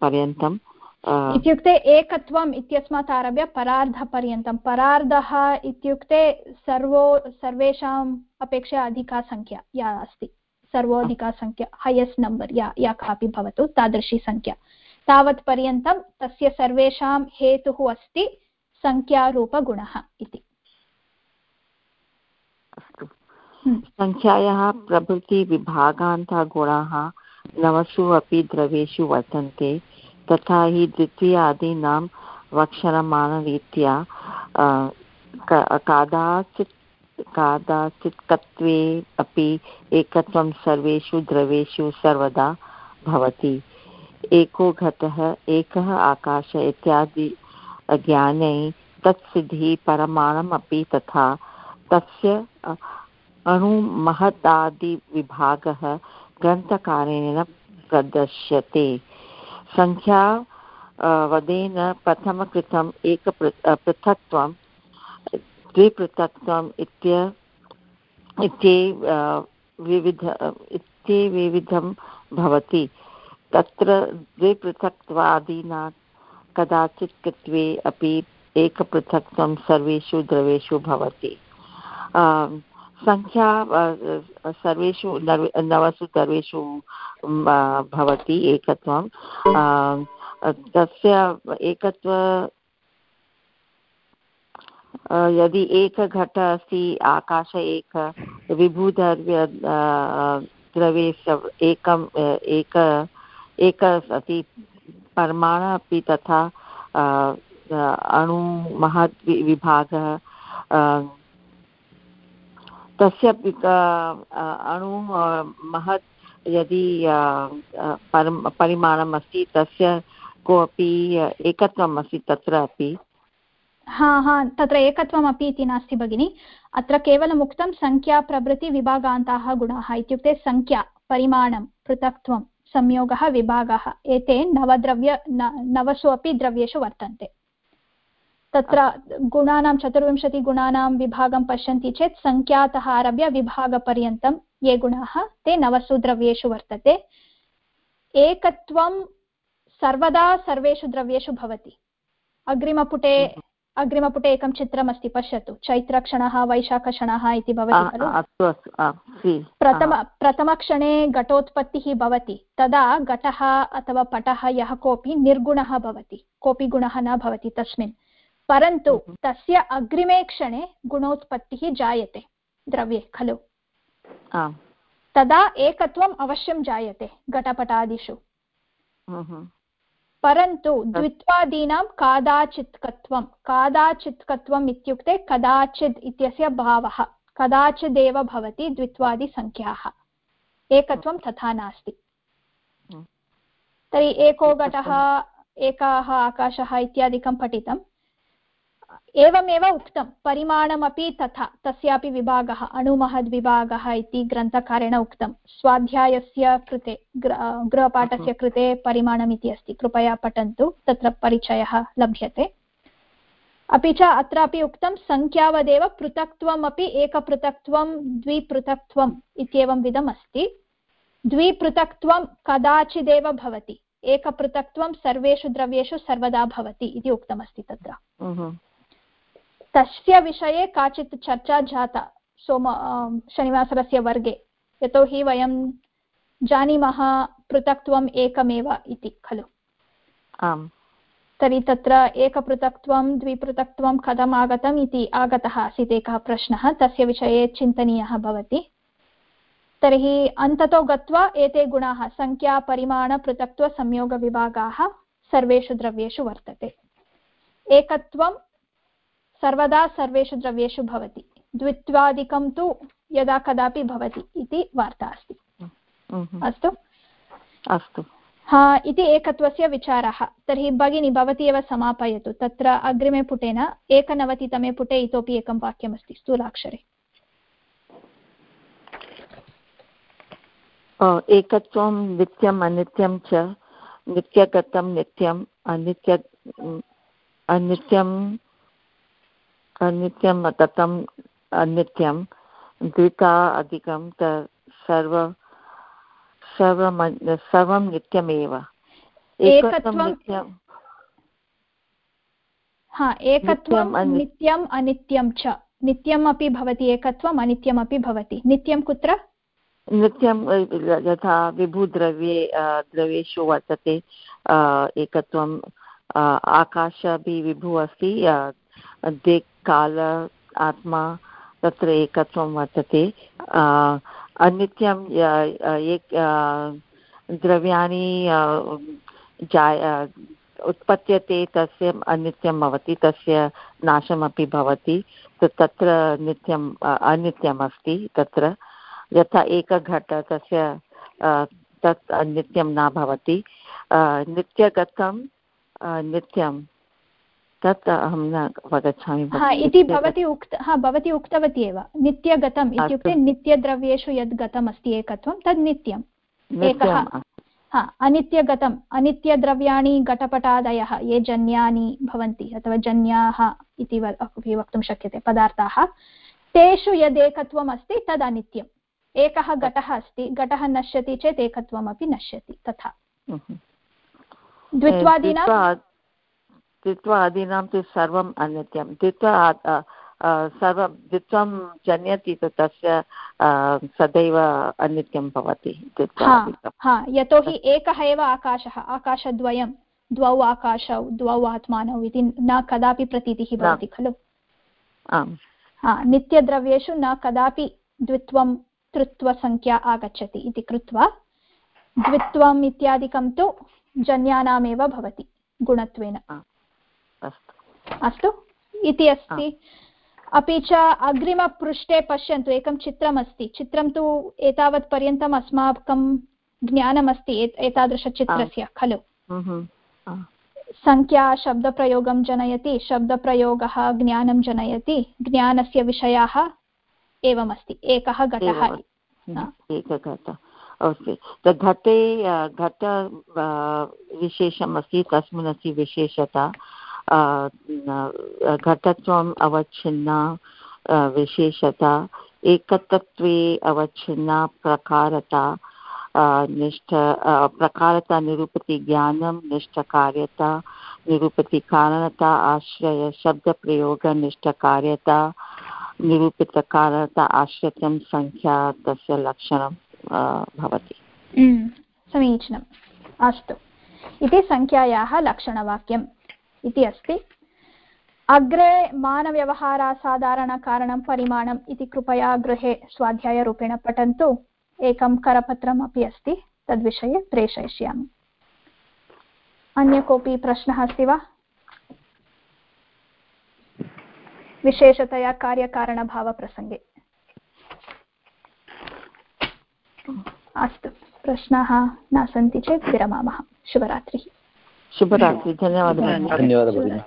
पर्यन्तं इत्युक्ते एकत्वम् इत्यस्मात् आरभ्य परार्धपर्यन्तं। परार्धः इत्युक्ते सर्वो, सर्वेषाम् अपेक्षया अधिका सङ्ख्या या अस्ति। सर्वोधिका सङ्ख्या हैयेस्ट् नम्बर् या या कापि भवतु, तादृशी सङ्ख्या तावत् पर्यन्तं तस्य सर्वेषां हेतुः अस्ति सङ्ख्यारूपगुणः इति। सङ्ख्यायाः प्रभृतिविभागान्तः गुणाः नवसु अपि द्रव्येषु वर्तन्ते तथा हि द्वितीयादीनां वक्षणमानरीत्या कादाचित् कादाचित्कत्वे अपि एकत्वं सर्वेषु द्रव्येषु सर्वदा भवति। एको घटः एकः आकाश इत्यादि ज्ञाने तत्सिद्धिः परमाणम् अपि तथा तस्य अणुमहतादिविभागः ग्रन्थकारेण प्रदर्श्यते। सङ्ख्या वदेन प्रथमकृतम् एक पृथक्त्वं, द्विपृथक्त्वम् इत्य इत्ये विविध इत्ये विविधं भवति। तत्र द्विपृथक्त्वादिना कदाचित् कृत्वे अपि एकपृथक्त्वं सर्वेषु द्रवेषु भवति। सङ्ख्या सर्वेषु नवसु द्रवेषु भवति एकत्वं। तस्य एकत्व यदि एकघट अस्ति, आकाश एक, विभुद्रव्य द्रवे एकम् एक एक अस्ति परमाण अपि तथा अणु महत् विभागः तस्य अणु महत् यदि परिमाणम् अस्ति, तस्य कोऽपि एकत्वम् अस्ति तत्र अपि? हा हा, तत्र एकत्वमपि इति नास्ति भगिनि। अत्र केवलम् उक्तं प्रभृति विभागान्ताः गुणाः इत्युक्ते सङ्ख्या परिमाणं संयोगः, विभागः। एते नवद्रव्य नवसु अपि द्रव्येषु वर्तन्ते। तत्र गुणानां चतुर्विंशतिगुणानां विभागं पश्यन्ति चेत् सङ्ख्यातः आरभ्य विभागपर्यन्तं ये गुणाः, ते नवसु द्रव्येषु वर्तते। एकत्वं सर्वदा सर्वेषु द्रव्येषु भवति। अग्रिमपुटे अग्रिमपुटे एकं चित्रमस्ति पश्यतु। चैत्रक्षणः वैशाखक्षणः इति भवति खलु? प्रथम प्रथमक्षणे घटोत्पत्तिः भवति। तदा घटः अथवा पटः यः कोऽपि निर्गुणः भवति कोऽपि गुणः न भवति तस्मिन्। परन्तु। तस्य अग्रिमे क्षणे गुणोत्पत्तिः जायते द्रव्ये खलु? तदा एकत्वम् अवश्यं जायते घटपटादिषु। परन्तु द्वित्वादीनां कादाचित्कत्वं कादाचित्कत्वम् इत्युक्ते कदाचित् इत्यस्य भावः कदाचिदेव भवति द्वित्वादिसङ्ख्याः। एकत्वं तथा नास्ति। तर्हि एको घटः एकः आकाशः इत्यादिकं पठितं। एवमेव उक्तं परिमाणमपि तथा तस्यापि विभागः अणुमहद्विभागः इति ग्रन्थकारेण उक्तं। स्वाध्यायस्य कृते गृहपाठस्य कृते परिमाणम् इति अस्ति। कृपया पठन्तु तत्र परिचयः लभ्यते। अपि च अत्रापि उक्तं सङ्ख्यावदेव पृथक्त्वमपि एकपृथक्त्वं द्विपृथक्त्वम् इत्येवं विधम् अस्ति। द्विपृथक्त्वं कदाचिदेव भवति एकपृथक्त्वं सर्वेषु द्रव्येषु सर्वदा भवति इति उक्तमस्ति तत्र। तस्य विषये काचित् चर्चा जाता सोम शनिवासरस्य वर्गे। यतोहि वयं जानीमः पृथक्त्वम् एकमेव इति खलु? आम्। तर्हि तत्र एकपृथक्त्वं द्विपृथक्त्वं कथम् आगतम् इति आगतः आसीत् एकः प्रश्नः। तस्य विषये चिन्तनीयः भवति। तर्हि अन्ततो गत्वा एते गुणाः सङ्ख्या परिमाणपृथक्त्वसंयोगविभागाः सर्वेषु द्रव्येषु वर्तते। एकत्वं सर्वदा सर्वेषु द्रव्येषु भवति। द्वित्वादिकं तु यदा कदापि भवति इति वार्ता अस्ति। अस्तु? अस्तु। हा इति एकत्वस्य विचारः। तर्हि भगिनी भवती एव समापयतु। तत्र अग्रिमे पुटेन एकनवतितमे पुटे इतोपि एकं वाक्यमस्ति स्थूलाक्षरे। एकत्वं नित्यम् अनित्यं च नित्यगतं नित्यम् अनित्य अनित्यम् अनित्यं गतम् अनित्यं द्विता अधिकं त सर्व सर्वं सर्वं नित्यमेव। एकत्वं नित्यम् अनित्यं च। नित्यम् अपि भवति एकत्वम् अनित्यमपि भवति। नित्यं कुत्र? नित्यं यथा विभुद्रव्ये द्रव्येषु वर्तते एकत्वम् आकाश अपि विभुः अस्ति दिक् काल, आत्मा, तत्र एकत्वं वर्तते। अनित्यं द्रव्याणि जाय उत्पद्यते, तस्य अनित्यं भवति, तस्य नाशमपि भवति तत्र नित्यम् अनित्यम् अस्ति तत्र। यथा एकघट, तस्य तत् नित्यं न भवति। नित्यगतं नित्यं। तत् अहं न अवगच्छामि इति भवती उक्त हा भवती उक्तवती एव। नित्यगतम् इत्युक्ते नित्यद्रव्येषु यद् गतम् अस्ति एकत्वं तद् नित्यम्। एकः हा अनित्यगतम् अनित्यद्रव्याणि घटपटादयः ये जन्यानि भवन्ति अथवा जन्याः इति अपि वक्तुं शक्यते पदार्थाः। तेषु यद् एकत्वम् अस्ति तद् अनित्यम्। एकः घटः अस्ति घटः नश्यति चेत् एकत्वमपि नश्यति तथा। द्वित्वादीनां द्वित्वादीनां तु सर्वम् अनित्यं द्वित्वा सर्वं द्वित्वं जन्यति तस्य सदैव अनित्यं भवति यतोहि एकः एव आकाशः आकाशद्वयं द्वौ आकाशौ द्वौ आत्मानौ इति न कदापि प्रतीतिः भवति खलु? हा नित्यद्रव्येषु न कदापि द्वित्वं तृत्वसङ्ख्या आगच्छति इति कृत्वा द्वित्वम् इत्यादिकं तु जन्यानामेव भवति गुणत्वेन। अस्तु? इति अस्ति। अपि च अग्रिमपृष्ठे पश्यन्तु एकं चित्रमस्ति। चित्रं तु एतावत् पर्यन्तम् अस्माकं ज्ञानमस्ति एतादृशचित्रस्य खलु। सङ्ख्या शब्दप्रयोगं जनयति शब्दप्रयोगः ज्ञानं जनयति ज्ञानस्य विषयाः एवमस्ति एकः घटः। एकघटः अस्ति घटे। घट विशेषम् अस्ति तस्मिन् अस्ति विशेषता। घटत्वम् अवच्छिन्ना विशेषता एकतत्वे अवच्छिन्ना प्रकारता निष्ठ प्रकारता निरूपति ज्ञानं निष्ठकार्यता निरूपति कारणता आश्रय शब्दप्रयोग निष्ठकार्यता निरूपितकारणता आश्रितं सङ्ख्या तस्य लक्षणं भवति समीचीनम् अस्तु इति सङ्ख्यायाः लक्षणवाक्यम् इति अस्ति। अग्रे मानव्यवहारासाधारणकारणं परिमाणम् इति कृपया गृहे स्वाध्यायरूपेण पठन्तु। एकं करपत्रम् अपि अस्ति, तद्विषये प्रेषयिष्यामि। अन्य कोऽपि प्रश्नः अस्ति वा? विशेषतया कार्यकारणभावप्रसङ्गे। अस्तु, प्रश्नाः न सन्ति चेत् विरमामः। शुभरात्रिः। शुभरात्रि धन्यवादः धन्यवादः।